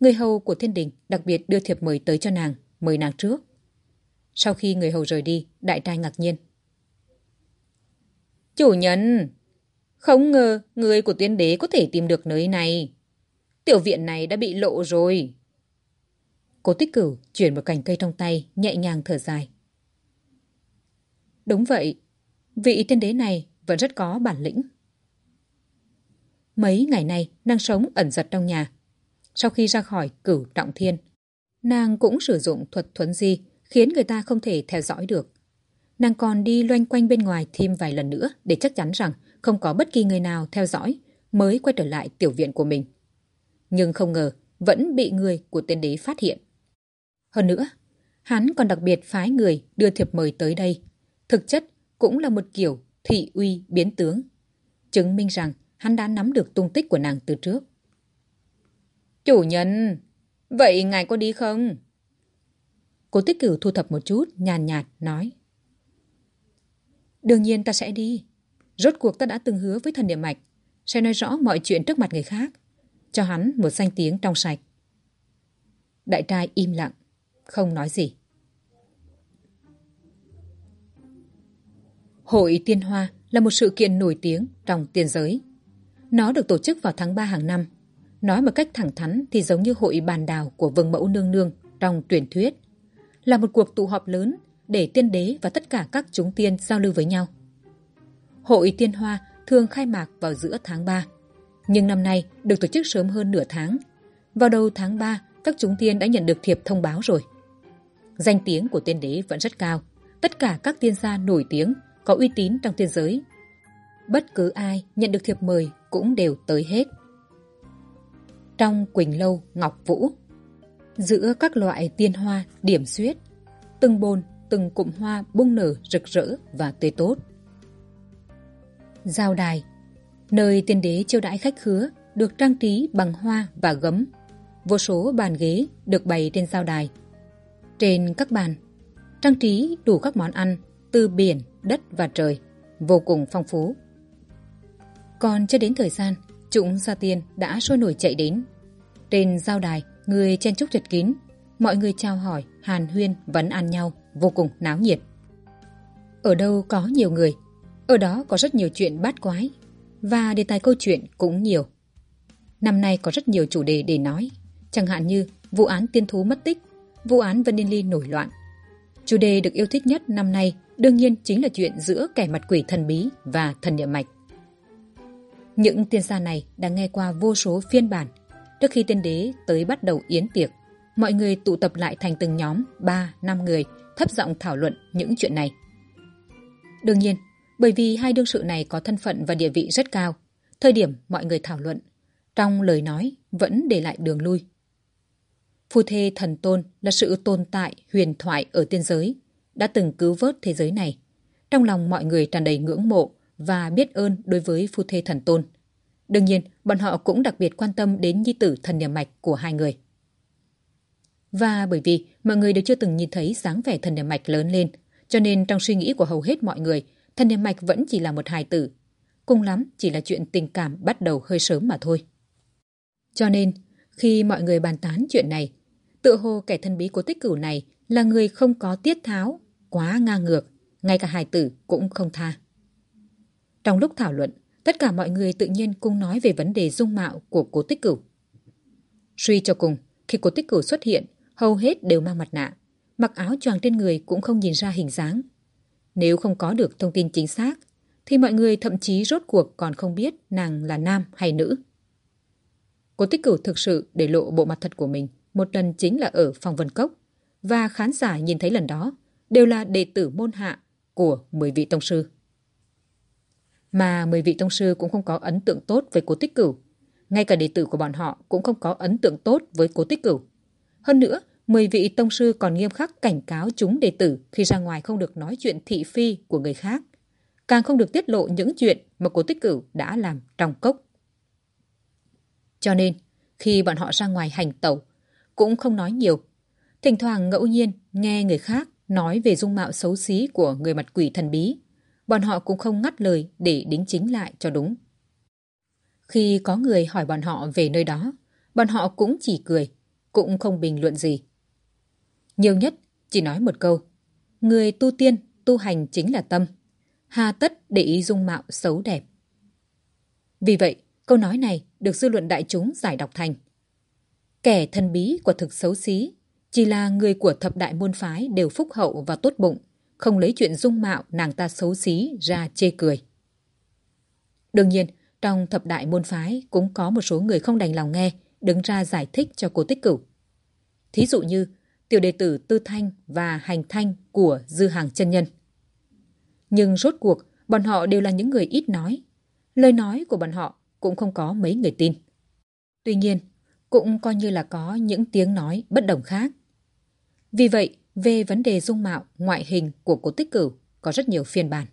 Người hầu của thiên đình đặc biệt đưa thiệp mời tới cho nàng, mời nàng trước. Sau khi người hầu rời đi, đại trai ngạc nhiên. Chủ nhân, không ngờ người của tiên đế có thể tìm được nơi này. Tiểu viện này đã bị lộ rồi. Cố tích cửu chuyển một cành cây trong tay, nhẹ nhàng thở dài. Đúng vậy, vị tiên đế này vẫn rất có bản lĩnh. Mấy ngày nay, nàng sống ẩn giật trong nhà. Sau khi ra khỏi cửu trọng thiên, nàng cũng sử dụng thuật thuấn di khiến người ta không thể theo dõi được. Nàng còn đi loanh quanh bên ngoài thêm vài lần nữa để chắc chắn rằng không có bất kỳ người nào theo dõi mới quay trở lại tiểu viện của mình. Nhưng không ngờ vẫn bị người của tiên đế phát hiện. Hơn nữa, hắn còn đặc biệt phái người đưa thiệp mời tới đây. Thực chất cũng là một kiểu thị uy biến tướng. Chứng minh rằng hắn đã nắm được tung tích của nàng từ trước. Chủ nhân, vậy ngài có đi không? Cố tích cửu thu thập một chút, nhàn nhạt, nói. Đương nhiên ta sẽ đi. Rốt cuộc ta đã từng hứa với thần địa mạch, sẽ nói rõ mọi chuyện trước mặt người khác, cho hắn một danh tiếng trong sạch. Đại trai im lặng, không nói gì. Hội Tiên Hoa là một sự kiện nổi tiếng trong tiên giới. Nó được tổ chức vào tháng 3 hàng năm. Nói một cách thẳng thắn thì giống như hội bàn đào của vương mẫu nương nương trong truyền thuyết. Là một cuộc tụ họp lớn để tiên đế và tất cả các chúng tiên giao lưu với nhau. Hội Tiên Hoa thường khai mạc vào giữa tháng 3, nhưng năm nay được tổ chức sớm hơn nửa tháng. Vào đầu tháng 3, các chúng tiên đã nhận được thiệp thông báo rồi. Danh tiếng của tiên đế vẫn rất cao. Tất cả các tiên gia nổi tiếng, có uy tín trong tiên giới. Bất cứ ai nhận được thiệp mời cũng đều tới hết. Trong Quỳnh Lâu, Ngọc Vũ, giữa các loại tiên hoa điểm xuyết, từng bồn, từng cụm hoa bung nở rực rỡ và tươi tốt. Giao đài, nơi tiên đế chiêu đãi khách khứa được trang trí bằng hoa và gấm. Vô số bàn ghế được bày trên giao đài. Trên các bàn, trang trí đủ các món ăn từ biển, đất và trời, vô cùng phong phú. Còn chưa đến thời gian, chúng gia tiên đã sôi nổi chạy đến. Trên giao đài, người chen chúc chật kín, mọi người trao hỏi, hàn huyên, vấn an nhau, vô cùng náo nhiệt. Ở đâu có nhiều người, ở đó có rất nhiều chuyện bát quái, và đề tài câu chuyện cũng nhiều. Năm nay có rất nhiều chủ đề để nói, chẳng hạn như vụ án tiên thú mất tích, vụ án Vân Yên Ly nổi loạn. Chủ đề được yêu thích nhất năm nay đương nhiên chính là chuyện giữa kẻ mặt quỷ thần bí và thần địa mạch. Những tiên gia này đã nghe qua vô số phiên bản. Trước khi tiên đế tới bắt đầu yến tiệc, mọi người tụ tập lại thành từng nhóm ba năm người thấp giọng thảo luận những chuyện này. Đương nhiên, bởi vì hai đương sự này có thân phận và địa vị rất cao, thời điểm mọi người thảo luận, trong lời nói vẫn để lại đường lui. Phu thê thần tôn là sự tồn tại huyền thoại ở tiên giới, đã từng cứu vớt thế giới này. Trong lòng mọi người tràn đầy ngưỡng mộ và biết ơn đối với phu thê thần tôn. Đương nhiên, bọn họ cũng đặc biệt quan tâm đến nhi tử thần niệm mạch của hai người. Và bởi vì mọi người đều chưa từng nhìn thấy dáng vẻ thần niệm mạch lớn lên, cho nên trong suy nghĩ của hầu hết mọi người, thần niệm mạch vẫn chỉ là một hài tử. Cùng lắm chỉ là chuyện tình cảm bắt đầu hơi sớm mà thôi. Cho nên, khi mọi người bàn tán chuyện này, tự hồ kẻ thân bí của tích cửu này là người không có tiết tháo, quá ngang ngược, ngay cả hài tử cũng không tha. Trong lúc thảo luận, tất cả mọi người tự nhiên cùng nói về vấn đề dung mạo của cố tích cửu. Suy cho cùng, khi cố tích cửu xuất hiện, hầu hết đều mang mặt nạ, mặc áo choàng trên người cũng không nhìn ra hình dáng. Nếu không có được thông tin chính xác, thì mọi người thậm chí rốt cuộc còn không biết nàng là nam hay nữ. Cố tích cửu thực sự để lộ bộ mặt thật của mình một lần chính là ở phòng vân cốc, và khán giả nhìn thấy lần đó đều là đệ tử môn hạ của 10 vị tông sư. Mà 10 vị tông sư cũng không có ấn tượng tốt với cố tích cửu. Ngay cả đệ tử của bọn họ cũng không có ấn tượng tốt với cố tích cửu. Hơn nữa, 10 vị tông sư còn nghiêm khắc cảnh cáo chúng đệ tử khi ra ngoài không được nói chuyện thị phi của người khác. Càng không được tiết lộ những chuyện mà cố tích cửu đã làm trong cốc. Cho nên, khi bọn họ ra ngoài hành tẩu, cũng không nói nhiều. Thỉnh thoảng ngẫu nhiên nghe người khác nói về dung mạo xấu xí của người mặt quỷ thần bí. Bọn họ cũng không ngắt lời để đính chính lại cho đúng. Khi có người hỏi bọn họ về nơi đó, bọn họ cũng chỉ cười, cũng không bình luận gì. Nhiều nhất chỉ nói một câu, người tu tiên, tu hành chính là tâm. Hà tất để ý dung mạo xấu đẹp. Vì vậy, câu nói này được dư luận đại chúng giải đọc thành Kẻ thần bí của thực xấu xí, chỉ là người của thập đại môn phái đều phúc hậu và tốt bụng, không lấy chuyện dung mạo nàng ta xấu xí ra chê cười. Đương nhiên, trong thập đại môn phái cũng có một số người không đành lòng nghe, đứng ra giải thích cho cô tích cửu. Thí dụ như tiểu đệ tử Tư Thanh và Hành Thanh của Dư Hàng chân Nhân. Nhưng rốt cuộc, bọn họ đều là những người ít nói. Lời nói của bọn họ cũng không có mấy người tin. Tuy nhiên, cũng coi như là có những tiếng nói bất đồng khác. Vì vậy, về vấn đề dung mạo, ngoại hình của cố tích cửu có rất nhiều phiên bản.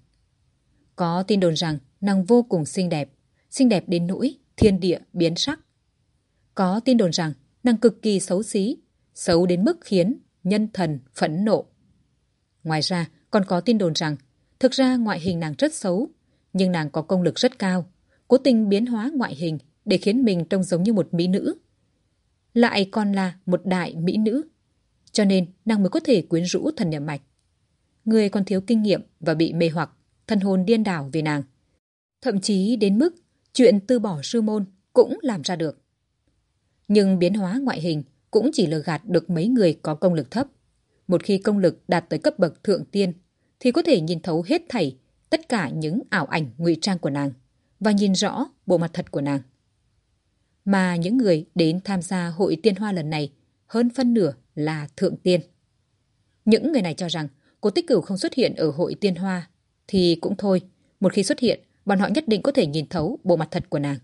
Có tin đồn rằng nàng vô cùng xinh đẹp, xinh đẹp đến nỗi thiên địa biến sắc. Có tin đồn rằng nàng cực kỳ xấu xí, xấu đến mức khiến nhân thần phẫn nộ. Ngoài ra, còn có tin đồn rằng thực ra ngoại hình nàng rất xấu, nhưng nàng có công lực rất cao, cố tình biến hóa ngoại hình để khiến mình trông giống như một mỹ nữ. Lại còn là một đại mỹ nữ, cho nên nàng mới có thể quyến rũ thần niệm mạch. Người còn thiếu kinh nghiệm và bị mê hoặc, thần hồn điên đảo vì nàng. Thậm chí đến mức chuyện từ bỏ sư môn cũng làm ra được. Nhưng biến hóa ngoại hình cũng chỉ lừa gạt được mấy người có công lực thấp. Một khi công lực đạt tới cấp bậc thượng tiên, thì có thể nhìn thấu hết thảy tất cả những ảo ảnh ngụy trang của nàng và nhìn rõ bộ mặt thật của nàng. Mà những người đến tham gia hội tiên hoa lần này hơn phân nửa là thượng tiên. Những người này cho rằng cô tích cửu không xuất hiện ở hội tiên hoa thì cũng thôi, một khi xuất hiện, bọn họ nhất định có thể nhìn thấu bộ mặt thật của nàng.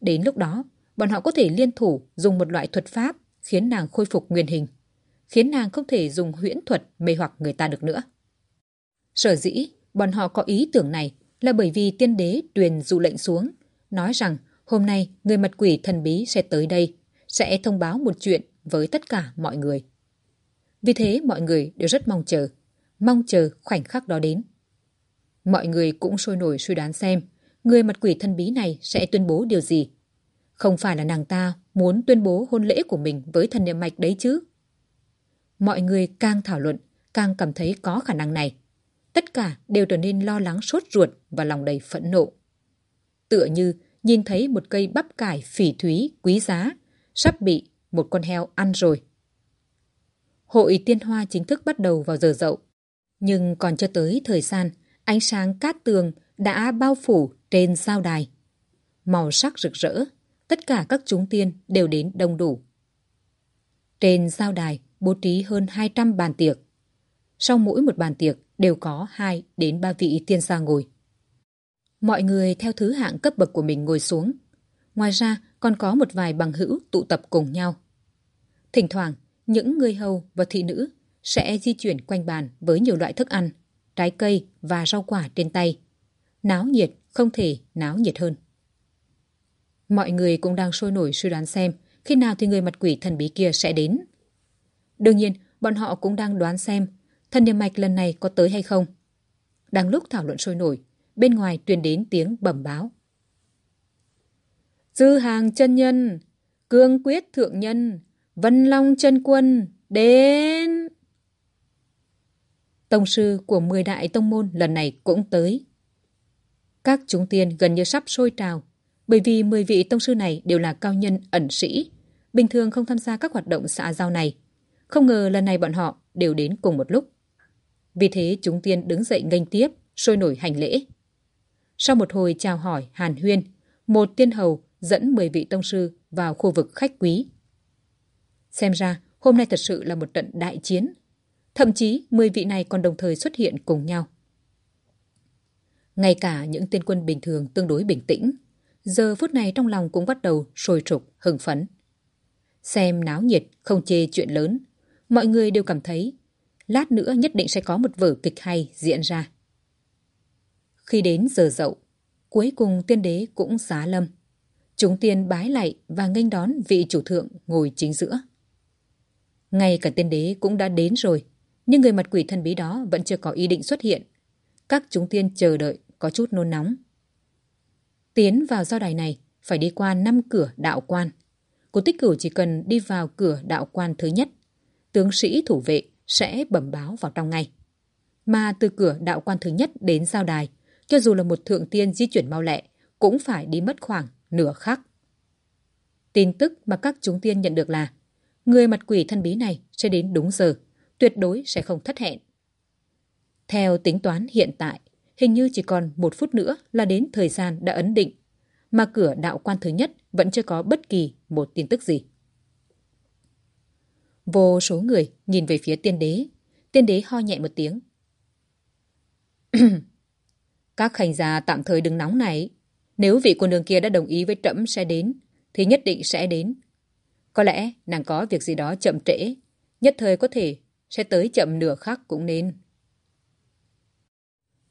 Đến lúc đó, bọn họ có thể liên thủ dùng một loại thuật pháp khiến nàng khôi phục nguyên hình, khiến nàng không thể dùng huyễn thuật mê hoặc người ta được nữa. Sở dĩ, bọn họ có ý tưởng này là bởi vì tiên đế truyền dụ lệnh xuống, nói rằng hôm nay người mật quỷ thần bí sẽ tới đây, sẽ thông báo một chuyện với tất cả mọi người. Vì thế mọi người đều rất mong chờ, mong chờ khoảnh khắc đó đến. Mọi người cũng sôi nổi suy đoán xem người mật quỷ thần bí này sẽ tuyên bố điều gì. Không phải là nàng ta muốn tuyên bố hôn lễ của mình với thần niệm mạch đấy chứ. Mọi người càng thảo luận, càng cảm thấy có khả năng này. Tất cả đều trở nên lo lắng sốt ruột và lòng đầy phẫn nộ. Tựa như nhìn thấy một cây bắp cải phỉ thúy quý giá, sắp bị một con heo ăn rồi. Hội tiên hoa chính thức bắt đầu vào giờ dậu. Nhưng còn chưa tới thời gian, ánh sáng cát tường đã bao phủ trên sao đài. Màu sắc rực rỡ, tất cả các chúng tiên đều đến đông đủ. Trên sao đài bố trí hơn 200 bàn tiệc. Sau mỗi một bàn tiệc đều có 2 đến 3 vị tiên gia ngồi. Mọi người theo thứ hạng cấp bậc của mình ngồi xuống. Ngoài ra còn có một vài bằng hữu tụ tập cùng nhau. Thỉnh thoảng, những người hầu và thị nữ sẽ di chuyển quanh bàn với nhiều loại thức ăn, trái cây và rau quả trên tay. Náo nhiệt không thể náo nhiệt hơn. Mọi người cũng đang sôi nổi suy đoán xem khi nào thì người mặt quỷ thần bí kia sẽ đến. Đương nhiên, bọn họ cũng đang đoán xem thần niệm mạch lần này có tới hay không. Đang lúc thảo luận sôi nổi, bên ngoài truyền đến tiếng bẩm báo. Dư hàng chân nhân, cương quyết thượng nhân, vân long chân quân, đến... Tông sư của 10 đại tông môn lần này cũng tới. Các chúng tiên gần như sắp sôi trào, bởi vì 10 vị tông sư này đều là cao nhân ẩn sĩ, bình thường không tham gia các hoạt động xã giao này. Không ngờ lần này bọn họ đều đến cùng một lúc. Vì thế chúng tiên đứng dậy nghênh tiếp, sôi nổi hành lễ. Sau một hồi chào hỏi hàn huyên, một tiên hầu dẫn 10 vị tông sư vào khu vực khách quý. Xem ra, hôm nay thật sự là một trận đại chiến. Thậm chí 10 vị này còn đồng thời xuất hiện cùng nhau. Ngay cả những tiên quân bình thường tương đối bình tĩnh, giờ phút này trong lòng cũng bắt đầu sôi trục, hưng phấn. Xem náo nhiệt, không chê chuyện lớn, mọi người đều cảm thấy lát nữa nhất định sẽ có một vở kịch hay diễn ra. Khi đến giờ dậu, cuối cùng tiên đế cũng xá lâm. Chúng tiên bái lạy và nghênh đón vị chủ thượng ngồi chính giữa. Ngay cả tiên đế cũng đã đến rồi, nhưng người mặt quỷ thần bí đó vẫn chưa có ý định xuất hiện. Các chúng tiên chờ đợi, có chút nôn nóng. Tiến vào giao đài này, phải đi qua năm cửa đạo quan. Cô tích cửu chỉ cần đi vào cửa đạo quan thứ nhất. Tướng sĩ thủ vệ sẽ bẩm báo vào trong ngay. Mà từ cửa đạo quan thứ nhất đến giao đài, cho dù là một thượng tiên di chuyển mau lẹ, cũng phải đi mất khoảng nửa khắc. Tin tức mà các chúng tiên nhận được là người mặt quỷ thân bí này sẽ đến đúng giờ, tuyệt đối sẽ không thất hẹn. Theo tính toán hiện tại, hình như chỉ còn một phút nữa là đến thời gian đã ấn định, mà cửa đạo quan thứ nhất vẫn chưa có bất kỳ một tin tức gì. Vô số người nhìn về phía tiên đế, tiên đế ho nhẹ một tiếng. Các khanh gia tạm thời đừng nóng này. Nếu vị cô nương kia đã đồng ý với trẫm sẽ đến, thì nhất định sẽ đến. Có lẽ nàng có việc gì đó chậm trễ, nhất thời có thể sẽ tới chậm nửa khắc cũng nên.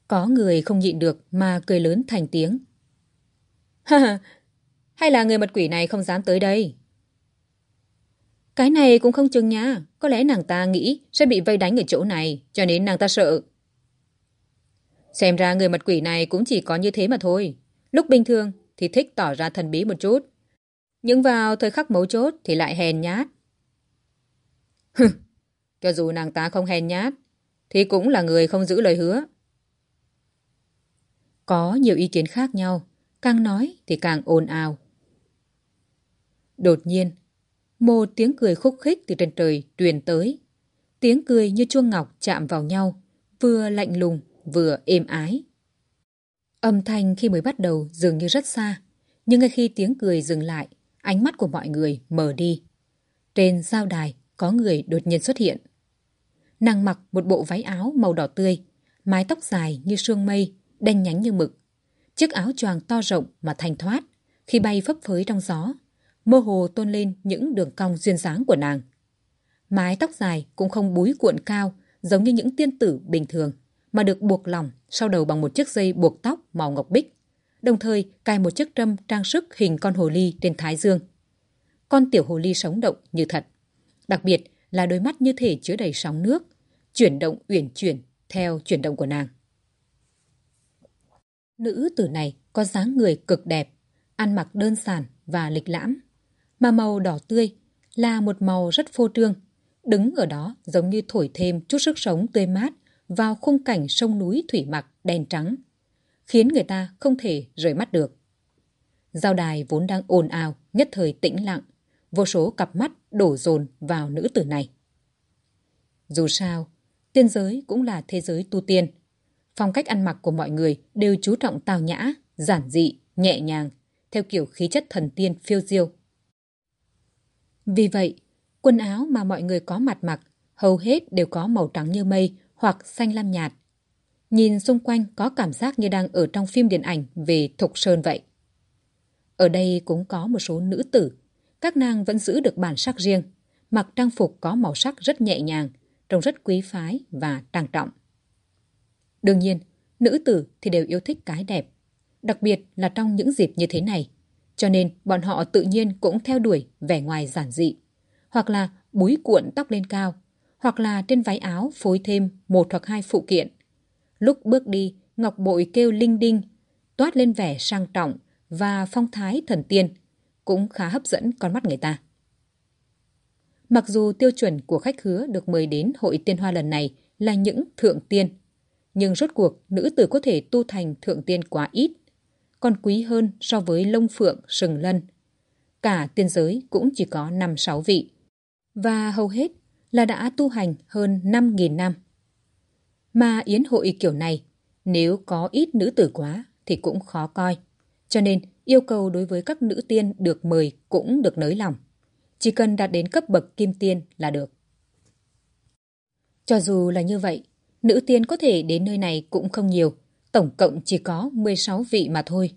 Có người không nhịn được mà cười lớn thành tiếng. Hay là người mật quỷ này không dám tới đây? Cái này cũng không chừng nha. Có lẽ nàng ta nghĩ sẽ bị vây đánh ở chỗ này, cho nên nàng ta sợ. Xem ra người mật quỷ này cũng chỉ có như thế mà thôi. Lúc bình thường thì thích tỏ ra thần bí một chút. Nhưng vào thời khắc mấu chốt thì lại hèn nhát. Hừ, cho dù nàng ta không hèn nhát, thì cũng là người không giữ lời hứa. Có nhiều ý kiến khác nhau, càng nói thì càng ồn ào. Đột nhiên, một tiếng cười khúc khích từ trên trời truyền tới. Tiếng cười như chuông ngọc chạm vào nhau, vừa lạnh lùng, vừa êm ái. Âm thanh khi mới bắt đầu dường như rất xa, nhưng ngay khi tiếng cười dừng lại, ánh mắt của mọi người mở đi. Trên giao đài có người đột nhiên xuất hiện. Nàng mặc một bộ váy áo màu đỏ tươi, mái tóc dài như sương mây, đen nhánh như mực. Chiếc áo choàng to rộng mà thanh thoát, khi bay phấp phới trong gió, mơ hồ tôn lên những đường cong duyên dáng của nàng. Mái tóc dài cũng không búi cuộn cao giống như những tiên tử bình thường, mà được buộc lỏng sau đầu bằng một chiếc dây buộc tóc màu ngọc bích, đồng thời cài một chiếc trâm trang sức hình con hồ ly trên thái dương. Con tiểu hồ ly sống động như thật. Đặc biệt là đôi mắt như thể chứa đầy sóng nước, chuyển động uyển chuyển theo chuyển động của nàng. Nữ tử này có dáng người cực đẹp, ăn mặc đơn giản và lịch lãm, mà màu đỏ tươi là một màu rất phô trương, đứng ở đó giống như thổi thêm chút sức sống tươi mát vào khung cảnh sông núi thủy mặc đen trắng, khiến người ta không thể rời mắt được. Giao đài vốn đang ồn ào, nhất thời tĩnh lặng, vô số cặp mắt đổ dồn vào nữ tử này. Dù sao, tiên giới cũng là thế giới tu tiên. Phong cách ăn mặc của mọi người đều chú trọng tào nhã, giản dị, nhẹ nhàng, theo kiểu khí chất thần tiên phiêu diêu. Vì vậy, quần áo mà mọi người có mặt mặc hầu hết đều có màu trắng như mây hoặc xanh lam nhạt. Nhìn xung quanh có cảm giác như đang ở trong phim điện ảnh về Thục Sơn vậy. Ở đây cũng có một số nữ tử. Các nàng vẫn giữ được bản sắc riêng, mặc trang phục có màu sắc rất nhẹ nhàng, trông rất quý phái và trang trọng. Đương nhiên, nữ tử thì đều yêu thích cái đẹp, đặc biệt là trong những dịp như thế này. Cho nên bọn họ tự nhiên cũng theo đuổi vẻ ngoài giản dị, hoặc là búi cuộn tóc lên cao, hoặc là trên váy áo phối thêm một hoặc hai phụ kiện. Lúc bước đi, ngọc bội kêu linh đinh, toát lên vẻ sang trọng và phong thái thần tiên, cũng khá hấp dẫn con mắt người ta. Mặc dù tiêu chuẩn của khách hứa được mời đến hội tiên hoa lần này là những thượng tiên, nhưng rốt cuộc nữ tử có thể tu thành thượng tiên quá ít, còn quý hơn so với lông phượng, sừng lân. Cả tiên giới cũng chỉ có 5-6 vị. Và hầu hết là đã tu hành hơn 5.000 năm. Mà yến hội kiểu này, nếu có ít nữ tử quá thì cũng khó coi. Cho nên yêu cầu đối với các nữ tiên được mời cũng được nới lòng. Chỉ cần đạt đến cấp bậc kim tiên là được. Cho dù là như vậy, nữ tiên có thể đến nơi này cũng không nhiều, tổng cộng chỉ có 16 vị mà thôi.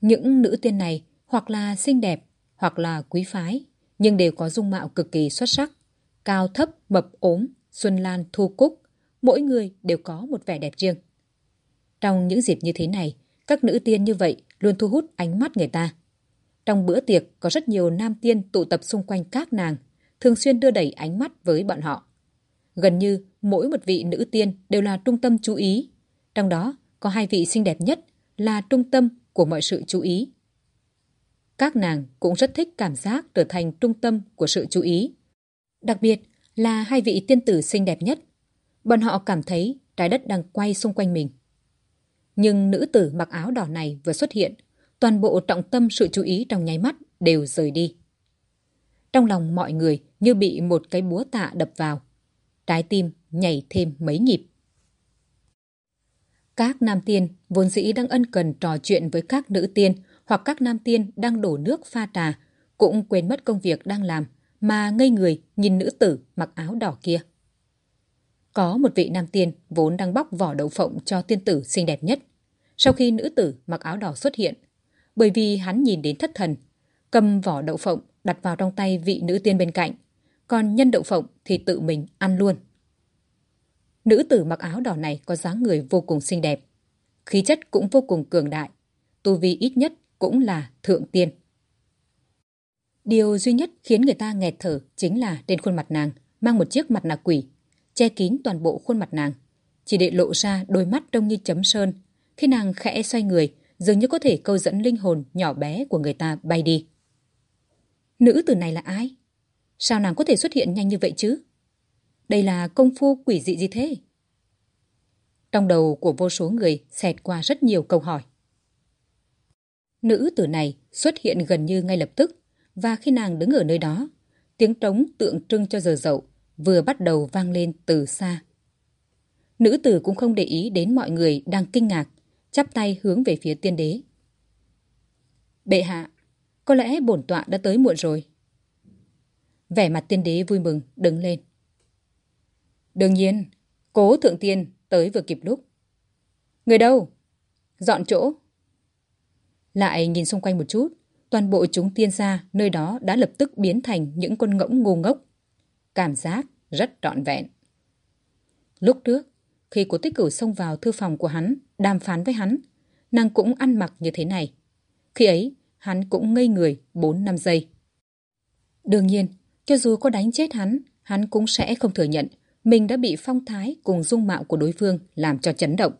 Những nữ tiên này hoặc là xinh đẹp, hoặc là quý phái, nhưng đều có dung mạo cực kỳ xuất sắc cao thấp, mập ốm, Xuân Lan, Thu Cúc, mỗi người đều có một vẻ đẹp riêng. Trong những dịp như thế này, các nữ tiên như vậy luôn thu hút ánh mắt người ta. Trong bữa tiệc có rất nhiều nam tiên tụ tập xung quanh các nàng, thường xuyên đưa đẩy ánh mắt với bọn họ. Gần như mỗi một vị nữ tiên đều là trung tâm chú ý. Trong đó có hai vị xinh đẹp nhất là trung tâm của mọi sự chú ý. Các nàng cũng rất thích cảm giác trở thành trung tâm của sự chú ý. Đặc biệt là hai vị tiên tử xinh đẹp nhất. Bọn họ cảm thấy trái đất đang quay xung quanh mình. Nhưng nữ tử mặc áo đỏ này vừa xuất hiện, toàn bộ trọng tâm sự chú ý trong nháy mắt đều rời đi. Trong lòng mọi người như bị một cái búa tạ đập vào. Trái tim nhảy thêm mấy nhịp. Các nam tiên vốn dĩ đang ân cần trò chuyện với các nữ tiên hoặc các nam tiên đang đổ nước pha trà cũng quên mất công việc đang làm mà ngây người nhìn nữ tử mặc áo đỏ kia. Có một vị nam tiên vốn đang bóc vỏ đậu phộng cho tiên tử xinh đẹp nhất. Sau khi nữ tử mặc áo đỏ xuất hiện, bởi vì hắn nhìn đến thất thần, cầm vỏ đậu phộng đặt vào trong tay vị nữ tiên bên cạnh, còn nhân đậu phộng thì tự mình ăn luôn. Nữ tử mặc áo đỏ này có dáng người vô cùng xinh đẹp, khí chất cũng vô cùng cường đại, tu vi ít nhất cũng là thượng tiên. Điều duy nhất khiến người ta nghẹt thở chính là trên khuôn mặt nàng mang một chiếc mặt nạ quỷ, che kín toàn bộ khuôn mặt nàng, chỉ để lộ ra đôi mắt trông như chấm sơn. Khi nàng khẽ xoay người, dường như có thể câu dẫn linh hồn nhỏ bé của người ta bay đi. Nữ tử này là ai? Sao nàng có thể xuất hiện nhanh như vậy chứ? Đây là công phu quỷ dị gì thế? Trong đầu của vô số người xẹt qua rất nhiều câu hỏi. Nữ tử này xuất hiện gần như ngay lập tức và khi nàng đứng ở nơi đó, tiếng trống tượng trưng cho giờ dậu vừa bắt đầu vang lên từ xa. Nữ tử cũng không để ý đến mọi người đang kinh ngạc, chắp tay hướng về phía tiên đế. Bệ hạ, có lẽ bổn tọa đã tới muộn rồi. Vẻ mặt tiên đế vui mừng, đứng lên. Đương nhiên, cố thượng tiên tới vừa kịp lúc. Người đâu? Dọn chỗ. Lại nhìn xung quanh một chút, toàn bộ chúng tiên gia nơi đó đã lập tức biến thành những con ngỗng ngu ngốc. Cảm giác rất trọn vẹn. Lúc trước, khi cố tích cửu xông vào thư phòng của hắn, đàm phán với hắn, nàng cũng ăn mặc như thế này. Khi ấy, hắn cũng ngây người 4 năm giây. Đương nhiên, cho dù có đánh chết hắn, hắn cũng sẽ không thừa nhận mình đã bị phong thái cùng dung mạo của đối phương làm cho chấn động.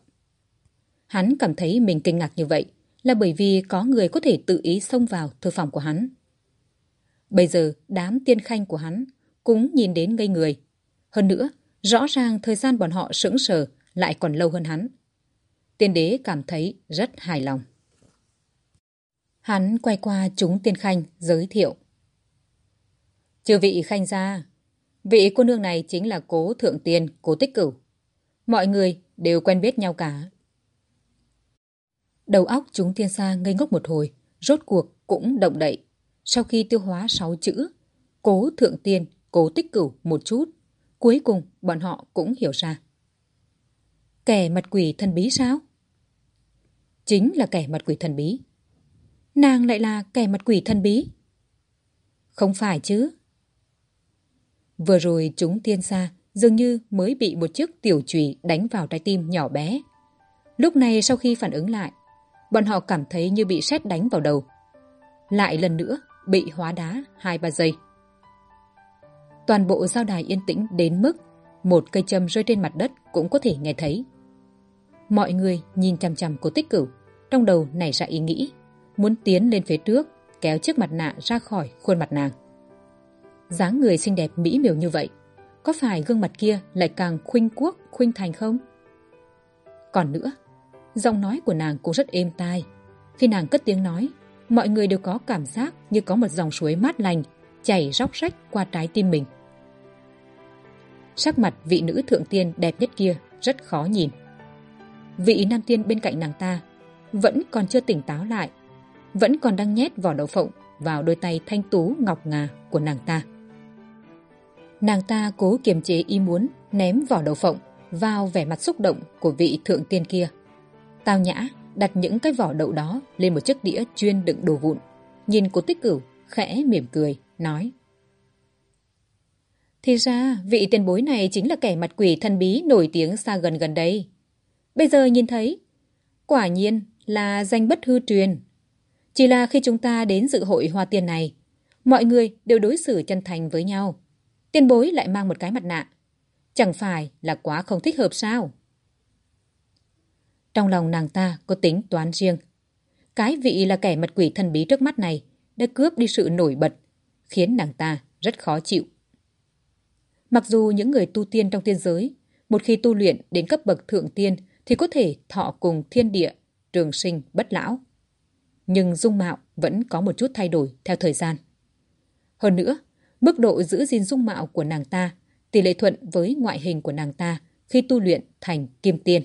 Hắn cảm thấy mình kinh ngạc như vậy là bởi vì có người có thể tự ý xông vào thư phòng của hắn. Bây giờ đám tiên khanh của hắn cũng nhìn đến ngây người. Hơn nữa, rõ ràng thời gian bọn họ sững sờ lại còn lâu hơn hắn. Tiên đế cảm thấy rất hài lòng. Hắn quay qua chúng tiên khanh giới thiệu. Chư vị khanh gia, vị cô nương này chính là cố thượng tiên, cố tích cửu. Mọi người đều quen biết nhau cả. Đầu óc chúng thiên xa ngây ngốc một hồi, rốt cuộc cũng động đậy. Sau khi tiêu hóa sáu chữ, cố thượng tiên, cố tích cửu một chút, cuối cùng bọn họ cũng hiểu ra. Kẻ mặt quỷ thần bí sao? Chính là kẻ mặt quỷ thần bí. Nàng lại là kẻ mặt quỷ thần bí. Không phải chứ. Vừa rồi chúng tiên xa dường như mới bị một chiếc tiểu chùy đánh vào trái tim nhỏ bé. Lúc này sau khi phản ứng lại, bọn họ cảm thấy như bị sét đánh vào đầu. Lại lần nữa bị hóa đá hai ba giây. Toàn bộ giao đài yên tĩnh đến mức một cây châm rơi trên mặt đất cũng có thể nghe thấy. Mọi người nhìn chằm chằm cô tích cửu, trong đầu nảy ra ý nghĩ, muốn tiến lên phía trước, kéo chiếc mặt nạ ra khỏi khuôn mặt nàng dáng người xinh đẹp mỹ miều như vậy, có phải gương mặt kia lại càng khuynh quốc, khuynh thành không? Còn nữa, giọng nói của nàng cũng rất êm tai. Khi nàng cất tiếng nói, mọi người đều có cảm giác như có một dòng suối mát lành chảy róc rách qua trái tim mình. Sắc mặt vị nữ thượng tiên đẹp nhất kia rất khó nhìn. Vị nam tiên bên cạnh nàng ta vẫn còn chưa tỉnh táo lại, vẫn còn đang nhét vỏ đậu phộng vào đôi tay thanh tú ngọc ngà của nàng ta. Nàng ta cố kiềm chế ý muốn ném vỏ đậu phộng vào vẻ mặt xúc động của vị thượng tiên kia. Tao nhã đặt những cái vỏ đậu đó lên một chiếc đĩa chuyên đựng đồ vụn. Nhìn cô tích cửu, khẽ mỉm cười, nói. Thì ra, vị tiền bối này chính là kẻ mặt quỷ thần bí nổi tiếng xa gần gần đây. Bây giờ nhìn thấy, quả nhiên là danh bất hư truyền. Chỉ là khi chúng ta đến dự hội hoa tiên này, mọi người đều đối xử chân thành với nhau tiên bối lại mang một cái mặt nạ. Chẳng phải là quá không thích hợp sao? Trong lòng nàng ta có tính toán riêng. Cái vị là kẻ mật quỷ thần bí trước mắt này đã cướp đi sự nổi bật, khiến nàng ta rất khó chịu. Mặc dù những người tu tiên trong tiên giới, một khi tu luyện đến cấp bậc thượng tiên thì có thể thọ cùng thiên địa, trường sinh, bất lão. Nhưng dung mạo vẫn có một chút thay đổi theo thời gian. Hơn nữa, mức độ giữ gìn dung mạo của nàng ta, tỷ lệ thuận với ngoại hình của nàng ta khi tu luyện thành kim tiên.